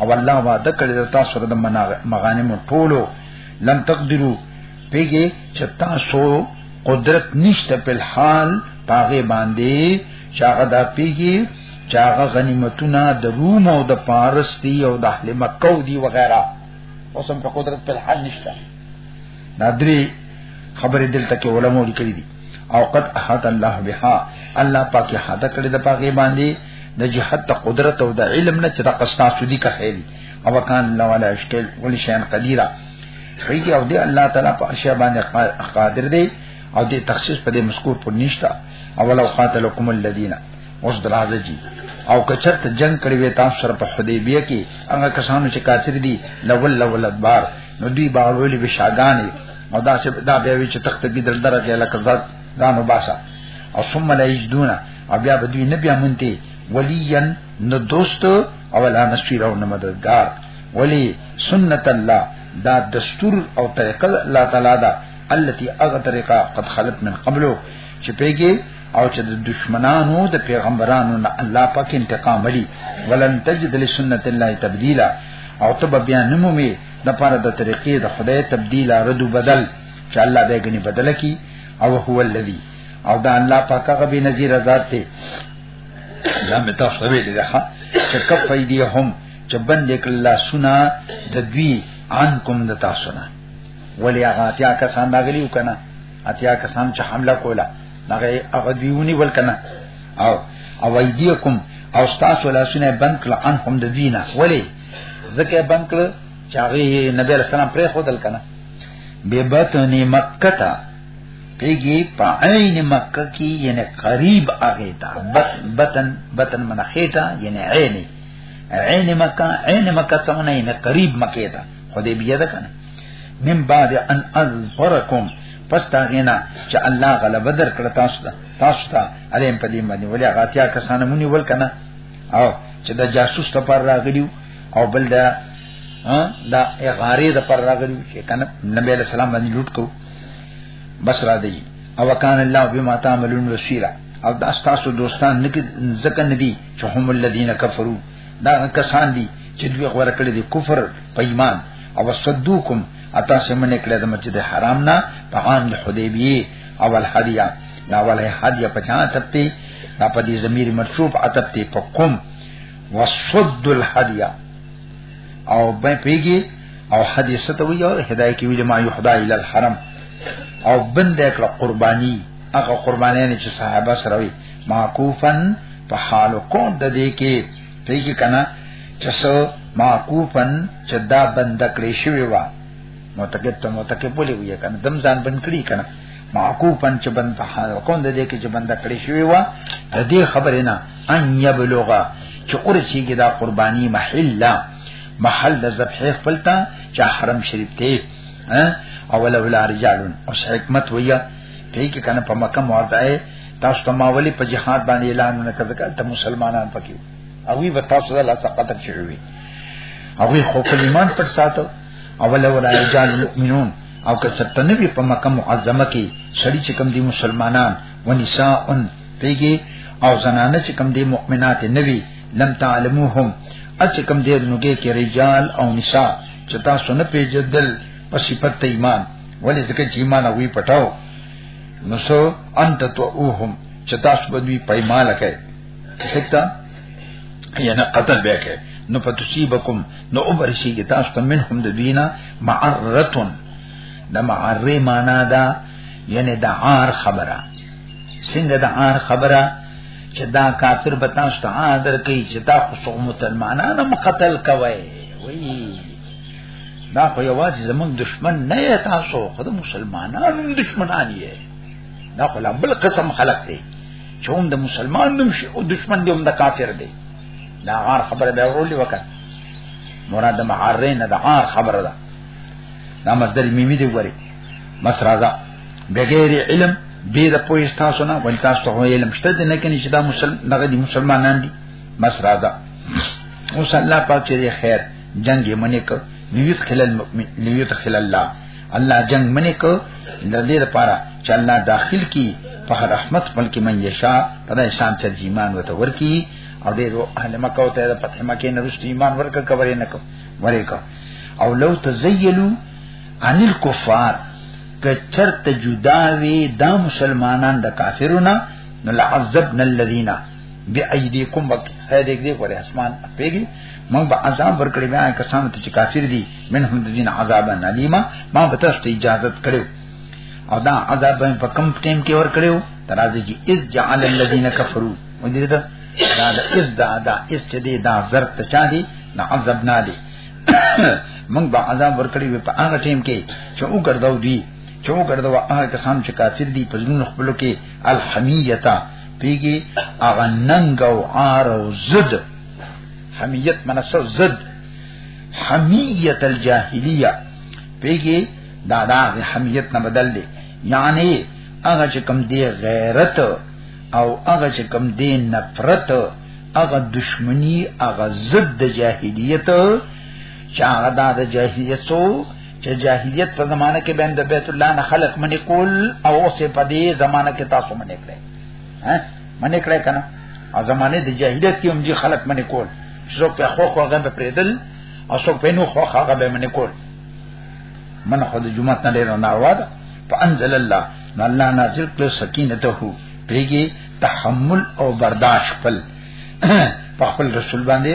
S1: او الله وعده کړی د تاسو سره د مغانم ټولو لم تقدرو پیږي چې تاسو قدرت نشته په حال پاغه باندې چاغه دا پیږي چې هغه غنیمتونه د روم او د پارس دی او د اهل مکه او دی وغیرہ اوس هم په قدرت په حال نشته دا درې خبرې دلته کې علماء لیکلي دي او قد احد الله بها الله پاک احاطه کړی د پاګې باندې د جهاد د قدرت او د علم نه چې د قصنا سودی کا خیر او کان الله ولا اشکل ول شان قدیرا خیږي او دی الله تعالی په اشیاء باندې قادر دی او دی تخصیص په دې مذکور پر نشتا او لو قاتلکم الذین اوس درازه جی او کچرت جنگ کړی وې تاسو سره په حدیبیه کې هغه کسانو چې کافر دي لول لول ادبار نو دوی باړولې بشاګانې او دا چې دا بیا وی چې تخت کې دل درکه لکه ځات ځانو باسا او ثم لا یجدون او بیا به دوی نه بیا مونته ولیا نو دوست او لا نصير او نه مددگار ولی سنت الله دا دستور او طریقه الله تعالی دا التي اغه طریقه قد خلت من قبلو چې پیګه او چې د دشمنانو د پیغمبرانو نه الله پاک انتقام لري ولن تجد لسنت الله تبديلا او تب بیا نمومي د پاره د طریقې د خدای تبديل ردو بدل چې الله به غني بدل کی او هو الذي او دا الله پاک هغه به نذیر ذات ته دا مې تاسو ته ویل ده چې کفې دي هم چې بند کله سنا د دوی عن کوم د تاسو نه ولیا غاتیا کسان راغلیو کنه اتیا کسان چې حمله کوله هغه هغه دیونی ولکنه او او ایدیکم او تاسو لاسونه بند کړ ان هم د دینه ولی زکه بند کړ چې هغه نبی علیہ السلام پرې خودل کنه به بطنی مکه تا پیږي په عین مکه کې یعنی قریب هغه تا بطن بطن منخیتا یعنی عینی عین مکه عین مکه څنګه یعنی قریب مکه تا خدای بیا ده کنه من بعد ان اظهرکم پس تا غینا چې الله غلبه در کړ تاسو ته تاسو ته علیم په دې باندې ولې غاتیا کسان مونږ ول کنه او چې د جاسوس ته پر راغلیو او بل دا دا غاری د پر راغلیو چې کنه نبی علیہ السلام باندې لوټ کو بس را دی او کان الله بما تعملون وسیرا او دا تاسو دوستان نکي ځکه ندي چې هم الذين كفروا دا کسان دي چې دوی غوړه کړی دي کفر په ایمان او صدوکم اتا سمنه کړی د مسجد حرام نه په عام د حدیبیه او الحدیه دا ولې حدیه په چا تپتی دا په دې ضمیر مرصوب اتپتی په کوم وصد الحدیه او به پیږي او حدیث ته وی او هدايه کې ویل ما یحدا ال الحرم او بند کړه قرباني هغه قرباني نه چې صحابه سره وي معقوفا په حال کون د دې کې پیږي کنه چې سو معقوفا چې دا بند کړی شوی و متکب ته متکب بولی وی کنه دم ځان بند کړی کنه معقوفا چې بند په حال کون د دې کې چې بند کړی شوی و د دې خبره نه ان یبلغا چې ورسیږي دا قرباني محل محل د ذبح خپلتا چې حرم شریف ته ها او لولا رجالون او حکمت ویا ته کې کنه په مکه معظه تاسو ته ما ولی په جهاد باندې اعلان نه کړ ځکه ته مسلمانان پکې هغه به تاسو ته لا قدر شوی هغه خو په ایمان پر ساتو اول ولا رجال المؤمنون او که چرته نبی په مکه معظمه کې سړي چې کوم دي مسلمانان و نساء پیږي او زنانه چې کوم دي مؤمنات نبی لم تعلموهم اچ کوم دي نوګه کې رجال او نساء چې تاسو نه پیژدل په صفت ایمان ولې ځکه چې ایمان هغه پټاو نو سو انت توهم چې تاسو به دوی پېمانه کوي څه یعنی قتل به کوي نو پتسیبکم نو اوبرشی کی تاسو ته منهم د دینا معرتن د معری معنا دا یعنی د عار خبره څنګه د عار خبره چې دا کافر به تاسو ته عادر کوي چې دا خو مسلمانانو قتل کوي وایي دا خو یوازې زمونږ دشمن نه یې تاسو خود مسلمانانو دشمنان یې دا خو لا بل قسم خلق دی چې هم د مسلمان نوم شي او دشمن دی هم د کافر دی دا غار خبره به ورولې وکړه مراد معارین د غار خبره ده دا مصدر میمی دی وری مس رازا بغیر علم به د پوی تاسو نه ول تاسو ته علم شته نه کني چې دا مسلمان دغه مسلمانان دي مس رازا اوس الله پاک چې خیر جنگ یې منې کو لیوت خلل مؤمن لیوت خلل الله الله جنگ منې کو د دې لپاره چې الله داخل کی په رحمت خپل کې من یشا په دې شان چې ایمان وته ورکی او دې اهل مکه او ته فتح مکه نه رښتې ایمان ورکه کورې نه کو ورې کو او لو تزیلوا عن الكفار کچرت جداوی دا مسلمانان د کافرونه نو لعذبنا الذين بی ایدیکم بک خیر دیکھ دیکھ ولی اسمان پیگی من با عذاب ورکڑی بیا کسانو ته چې کافر دي من هم دین عذاب نلیما ما به تاسو ته اجازه کړو او دا عذاب به په کم ټیم کې ور کړو ترازی چې از جعل الذین کفروا ودې دا دا از دا دا از چې دی دا ضرب ته چا دی نه عذاب نه دی من با عذاب ور کړی په هغه ټیم کې چې او ګرځاو دی چې وګرځوا هغه کسان چې کافر دي په ځینو خپلو کې الحمیتا پیږي هغه ننګ او عار او زد حمیت منسو زد حمیت الجاهلیه پیږي دا دا حمیت نه بدل دي یعنی هغه چې کم دی غیرت او هغه چې کم دی نفرت هغه دشمنی هغه زد جاهلیت چې هغه د جاهلیتو چې جاهلیت په زمانه کې بهم د بیت الله نه خلق منی کول او اوس په دې زمانه کې تاسو منی کړئ ها منی کړئ کنه او زمانه د جاهلیت کې هم دي خلق منی کول څوک په خو خو غم پرېدل او څوک په نو خو هغه به منی کول من خو د جمعه نه لري نه واد فانزل الله نو الله نازل کړ سکینته پریږي تحمل او برداشت خپل په خپل رسول باندې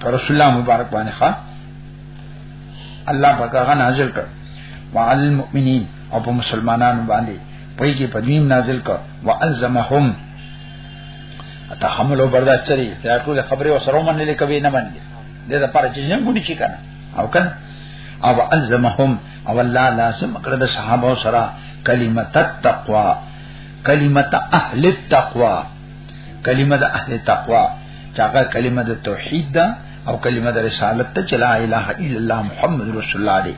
S1: پر رسول الله مبارک باندې ښا الله پاک هغه نازل کړ وعلى المؤمنين او په مسلمانانو باندې پوي کې پدویم نازل کړ والزمهم تحمل او برداشت چری دا ټول خبره وسره منلې کوي نه منلې د دې لپاره چې نه ګونی شي کنه او کنه او الزمهم او الله لازم کړ د صحابه سره کلمت التقوا کلمت اهل التقوا کلمه د اهل تقوا چاګه کلمه د توحید ده او کلمه د رسالت ته چې لا اله الا الله محمد رسول الله دی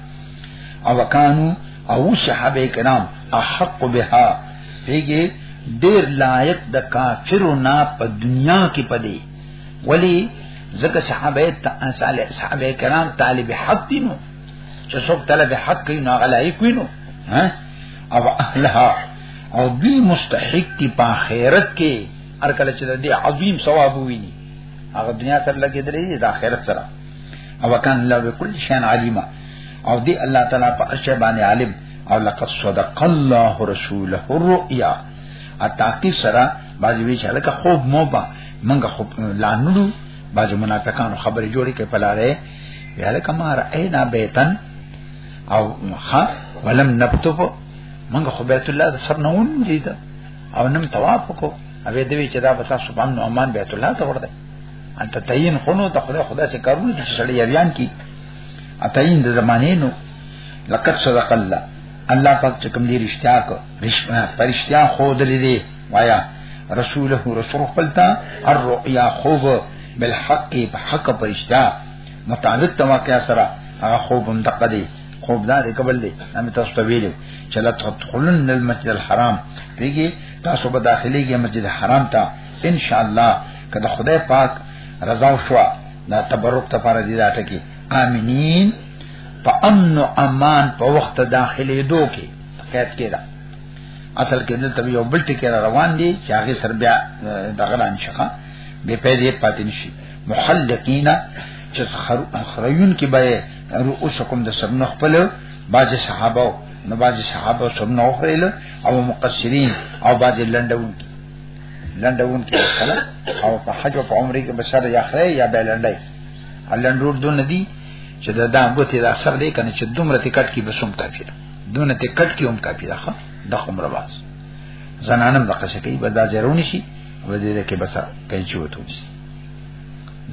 S1: او وکانو او صحابه کرام احق بها پیګه ډیر لایق د کافرو نه په دنیا کې پدې ولی ځکه صحابه صالح صحابه کرام طالب حق دي نو چې څوک طلب حق کوي نو غلای کوي نو ها او اهلها او بی مستحق کی په خیرت کې هر کله چې د عظیم ثواب ویني هغه دنیا سره لګیدلې د آخرت سره او کان الله بكل شيء عليم او دی الله تعالی په ارشه باندې عالم او لقد صدق الله رسوله الرؤيا اتاقی سره باجی وی چاله که خوب مو با منګه خوب لانلو باجی منافقانو خبرې جوړې کې پلاړې یاله کما راینا بیتن او ها ولم نبتف منګه خو بیت الله د سر نه ون دید او نم طواف کو او دوی چې دا به تاسو باندې امان بیت الله ته ورده انت تعین خونو ته خدای خدای څخه کارونه چې سړی یریان کی اتاین د زمانه نو لقد صدق الله الله پاک چې کوم دی رښتیا کو رښتیا خو دلی دی وایا رسوله رسول خپلتا الرؤيا خوب بالحق په حق پرشتہ مطابق تما کیا سره هغه خوب هم دقه دی خوب دا دی قبل دی نام تاسو ته ویلو چې لا تدخلن المسجد الحرام پیږي تاسو به داخلي کې مسجد حرام ته ان شاء الله کله خدای پاک رضا شو دا تبرک ته پر دي راټه کې امینین په امن او امان په وخت داخلي دوکي قید کړه اصل کې دلته یو بل ټکی روان دی چې هغه سر بیا دغه لان شخه به پیدا پاتې نشي مخلقینا چې خرایون کې به رؤسکم د سرنو خپل باج صحابه نو باج صحابه سرنو خپل او مقصرین او باج لندون کې لندون کې کله او په حج او په عمره کې بشر یا خره یا به لندای لندور دون ندی چې دا د بوته د اثر دی کنه چې دومره ټیکټ کې بسوم کافر دونه ته کټ کې هم کافي ده ښه د عمر باز زنانم د قصه کوي بدا زرونی شي وزیر کې بسا کوي چې وته شي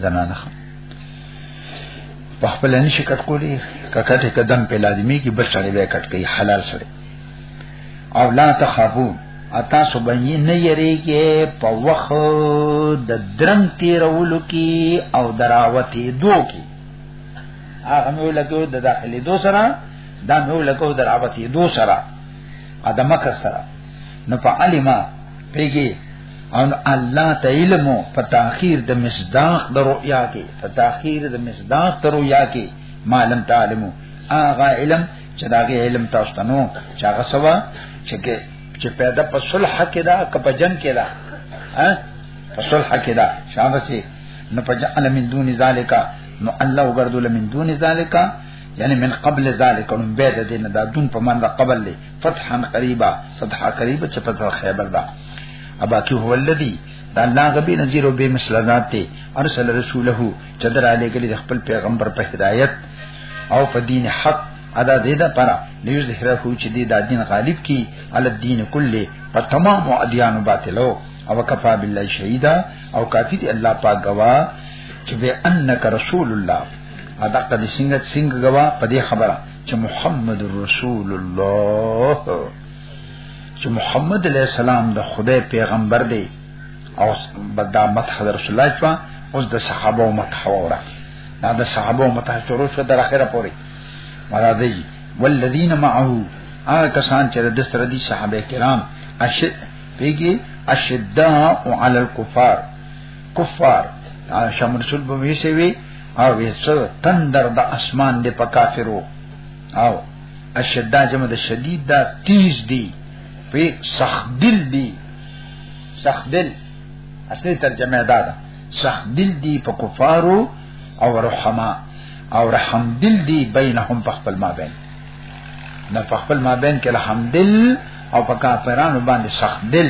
S1: زنانه ښه په خپل نه شي کټ کولی کټ قدم په لازمي کې بس سره به کټ کوي حلال سره او لا تخافو اتا سبنی نه یریږي په وخت د درم تیرولو کې او دراوتی دوه کې هغه مې ولګو د داخلي دو سره دا مې ولګو د رابطې دو سره ادم کر سره نو په علما پیګي او الله ته علم په تاخير د مصداق د رؤیا کې په تاخير د مصداق د رؤیا کې معلم تعلمو هغه علم چې داغه علم تاسو ته نو چې هغه سوا چې چې پیدا په صلح کې دا که په جنگ کې دا ها په صلح کې دا شابسي نو په جعل من دون ذالک نو الله وګرځول من دون ذالک یعنی من قبل ذالک نو به د دین دا دون په من قبل له فتحا قریبا فتح قریبا چې په خیبر دا ابا کی هو الذی دا الله غبی نذیر او به مثل ذات ته ارسل رسوله چدر علی گلی د خپل پیغمبر په هدایت او په دین حق ادا دې دا پرا لیوز هره هو چې دې دا دین غالب کی علی الدین کله په تمام ادیان باطلو او کفا بالله شهیدا او کافی دی الله پاک گواه چې به انک رسول الله ادا قد څنګه څنګه غوا په دې خبره چې محمد رسول الله چې محمد علی السلام د خدای پیغمبر دی او بدا مدح رسول الله شو اوس د صحابه او مدح وره دا د صحابه او مدح شروع شو تر اخره پورې مراد دی والذین معه هغه کسان چې د سره دي صحابه کرام اشد پیږي اشداء علی الكفار کفار شاه منصور به وی سی وی او ویسو تندر د اسمان دی په کافرو او اشدا جمع د شدید دا تیز دی په سخت دل دی سخت دل اصلي ترجمه دا ده سخت دل دی په کفارو او رحما او رحم دل دی بینهم په خپل ما بین نه په خپل ما بین کې رحم دل او په کافرانو باندې سخت دل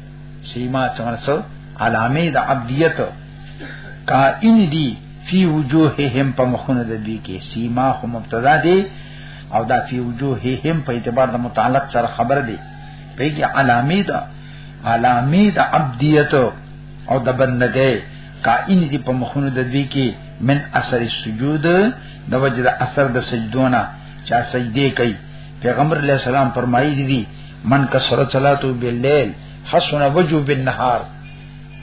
S1: سیما چمرسو علامه د عبدیت قائم دی فی وجوههم په مخونه د دوی کې سیما هم مبتدا دی او دا فی وجوههم په اعتبار د متعلق سره خبر دی پیږي علامه دا علامه د عبدیت او د بندګۍ قائم دی په مخونه د دوی کې من اثر سجود د وجه د اثر د سجدونه چا سجده کوي پیغمبر علیہ السلام فرمایي دي من کسر صلاتو باللیل حسن وجو بالنهار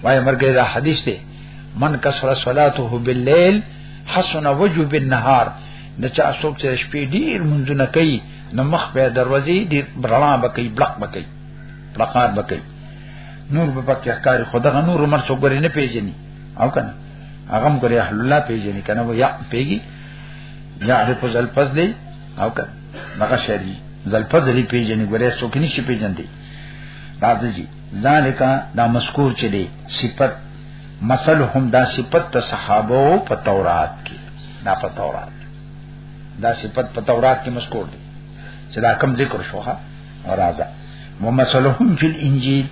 S1: وای مرګه دا حدیث دی من کسر صلاته باللیل حسن وجو بالنهار د چا څوک چې شپې ډیر منځونه کوي نو مخ په دروازې دې برلا بکې بلق بکې بلقار بکې نور په پکې ښکار خدغه نور عمر څوک غري نه پیژني او کنه هغه هم غري اهل الله پیژني کنه و یا پیګي یا عارف ذل فضل او کنه دغه شری زلفه ذری پیجنې ګورې څوک نشي پیجندې راځي ذالک دا مذکور چې دی صفت مثل هم دا صفت ته صحابه او په تورات کې دا په تورات دا صفت په تورات کې مذکور دی چې دا کم ذکر شوخه راځه ومثلهم فی الانجیل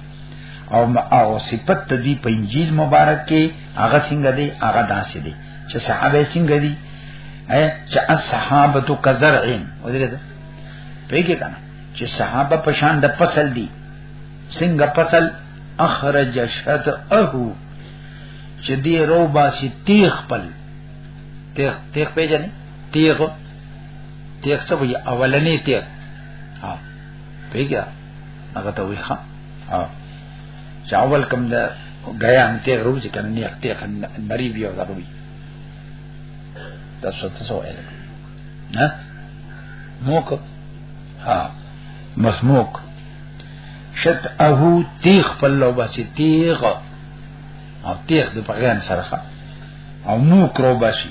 S1: او او صفت دی په انجیل مبارک کې هغه څنګه دی هغه داسې دی چې صحابه څنګه دي اے چې اصحابه تو کزرعين وځره ده پیګه کنه چې صحابه په شان د فصل دي څنګه فصل اخرج شت اهو چې دی روبا سي تیغ پل تیغ تیغ پیژنې تیغ تیغ څه وي اولنې تیغ ها پیګه هغه ته وي ښا ها چې اول کوم د غیا انته غرو چې کنه نه اخته خن نری بیا دا کوي دا څه څه وایي نه موک ها مسموک شت اهو تیخ په لو باسي تیغ او تیغ د پغیان سره او موک رو باسي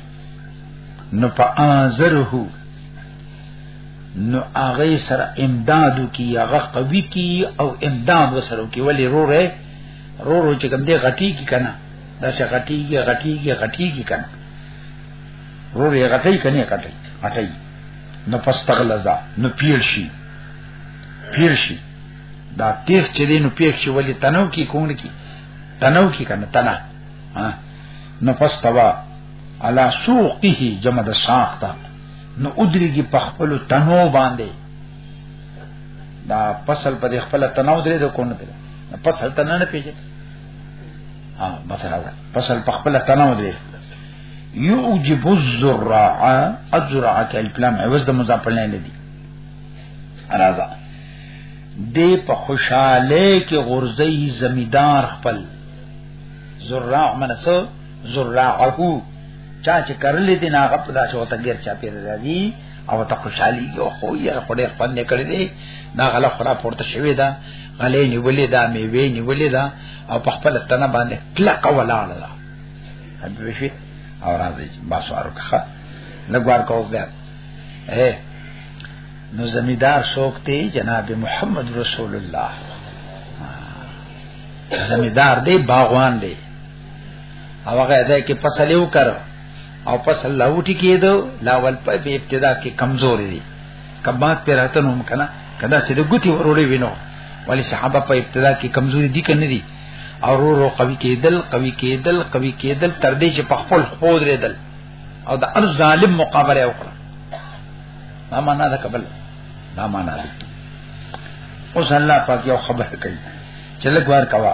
S1: نو په انذره نو هغه سره امدادو کی هغه قوی کی او امداد وسره کی ولی رو رے رو رو چې کوم دی غټی کی کنه دا چې غټی کی غټی کی غټی کی کنه رو رے غټی کنه غټی غټی نو پستغلزا نو پیل شي پیل شي دا تیغ چې دی نو پیښ شي ولی تنو کی کون کی تنو کی کنه تنا نو پستوا علا سوقه جمد ساخته نو ادریږي په خپل تنو باندې دا فصل په خپل تنو درې د کونه دی فصل تنه نه پیژني ها مثلا دا فصل په خپل تنو درې یوجب الزراع الزراع کلام عوض د مضاف نه دی راځه دې په خوشاله کې غرزي زمیدار خپل زراع منسو زراعه چا چې کرلې دي ناغه په داسې وته ګر چا پیر راځي او ته خوشحالي یو خو یې خړې پند کړې دي دا غلا خراب پورته شوې ده غلې نیولې ده میوه نیولې ده او په خپل تنه باندې کلک ولاړه ده حبیب شي او راځي باسوارو ښه لګوار کوو بیا اے نو زمیدار شوق ته جناب محمد رسول الله زمیدار دی باغوان دی او هغه ځای کې فصل یو کړ او فصل لا وټی کېدو لا ول په ابتدا کې کمزوري دي کبات پر راتن هم کنه کدا چې د ګوتی ورولې وینو ولی صحابه په ابتدا کې کمزوري دي کنه دي او رو رو قوي کېدل قوي کېدل قوي کېدل تر دې چې په خپل خو درېدل او د ار ظالم مقابله وکړه دا معنا ده قبل دا معنا ده اوس الله پاک یو خبر کوي چې لګوار کوا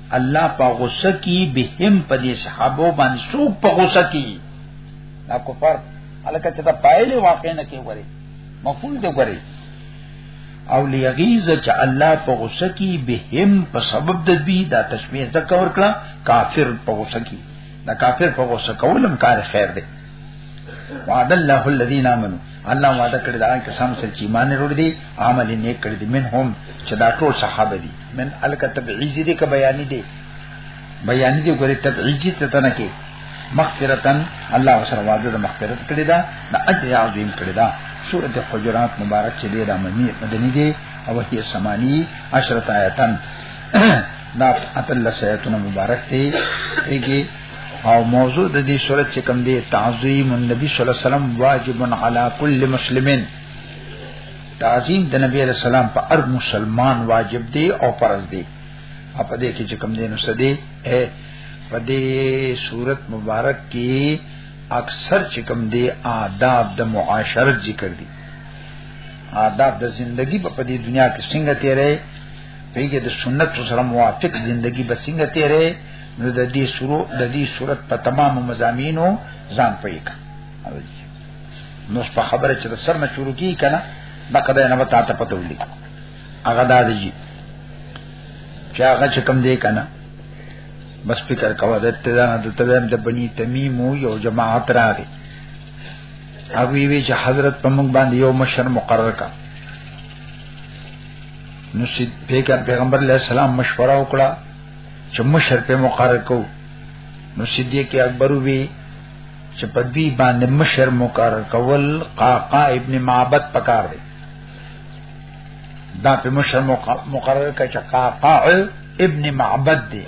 S1: الله په غصه کې به هم په دې صحابه باندې څوک په غصه کې دا کفر الکه چې دا پایله واقع نه کې وره مفهوم دې وره او لیغیز چې الله په غصه کې به هم په سبب د دې دا تشمیه ذکر کړه کافر په غصه کې دا کافر په غصه کولم کار خیر دی وعد الله الذين امنوا الله وعده کړی دا کسان چې ایمان وروړي دي عمل نیک کړی دي منهم چې دا ټول صحابه دي من الک تبعیز دي ک بیان دي بیان دي ګوره تبعیز ته تنه کې مغفرتن الله وسره وعده د مغفرت کړی دا د اجر عظیم کړی دا سورۃ حجرات مبارک چې ډیره مدنی مدنی دي او هي سمانی عشرت آیتن دا اتل سیتون مبارک دی ایږي او موضوع د دې صورت چې کوم دی تعظیم النبی صلی الله علیه وسلم واجب علی کل مسلمین تعظیم د نبی علیہ السلام په هر مسلمان واجب دی او فرض دی په دې کې چې کوم دی نو سدي په دې صورت مبارک کې اکثر چې کوم دی آداب د معاشرت ذکر دي آداب د زندگی په دې دنیا کې څنګه تیرې پیګه د سنت سره موافق ژوندۍ به څنګه تیرې نو د دې سورو د دې صورت په تمامو مزامینو ځان پیګه نو په خبره چې د سر نه شروع کی کنه دا کده نه وتا ته پته ولي هغه دا دی چې هغه چې کم دی کنه بس فکر کوا د ابتدا نه د تبیم د بنی تمیم یو جماعت راغی هغه وی چې حضرت په موږ باندې یو مشر مقرر کړ نو سید پیغمبر پیغمبر علیہ السلام مشوره وکړه چې مشر په مقرر کو نو صدیق اکبر وی چې په دې باندې مشر مقرر کول قاقا ابن معبد پکار دی دا په مشر مقرر کړه چې قاقا ابن معبد دی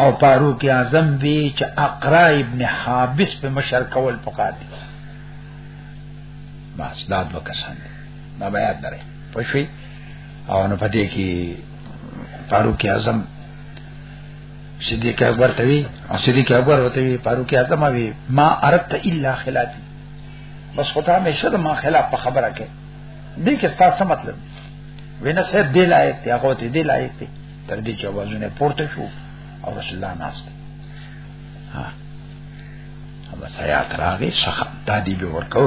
S1: او فاروق اعظم وی چې اقرا ابن حابس په مشر کول پکار دی بس دا دوه کسان دي دا بیا یاد لرئ پښوی او نو پدې کې فاروق اعظم صدیق اکبر ته وی او صدیق اکبر وته وی فاروق اعظم وی ما اردت الا خلافی بس خدا مې شر ما خلاف په خبره کې دې کې ستاسو مطلب وینا سه دې لایق دی هغه ته دې لایق دی تر دې چې وازونه پورته شو او رسول الله ناس دی ها بس حیات راغی شخه تا دی به ورکو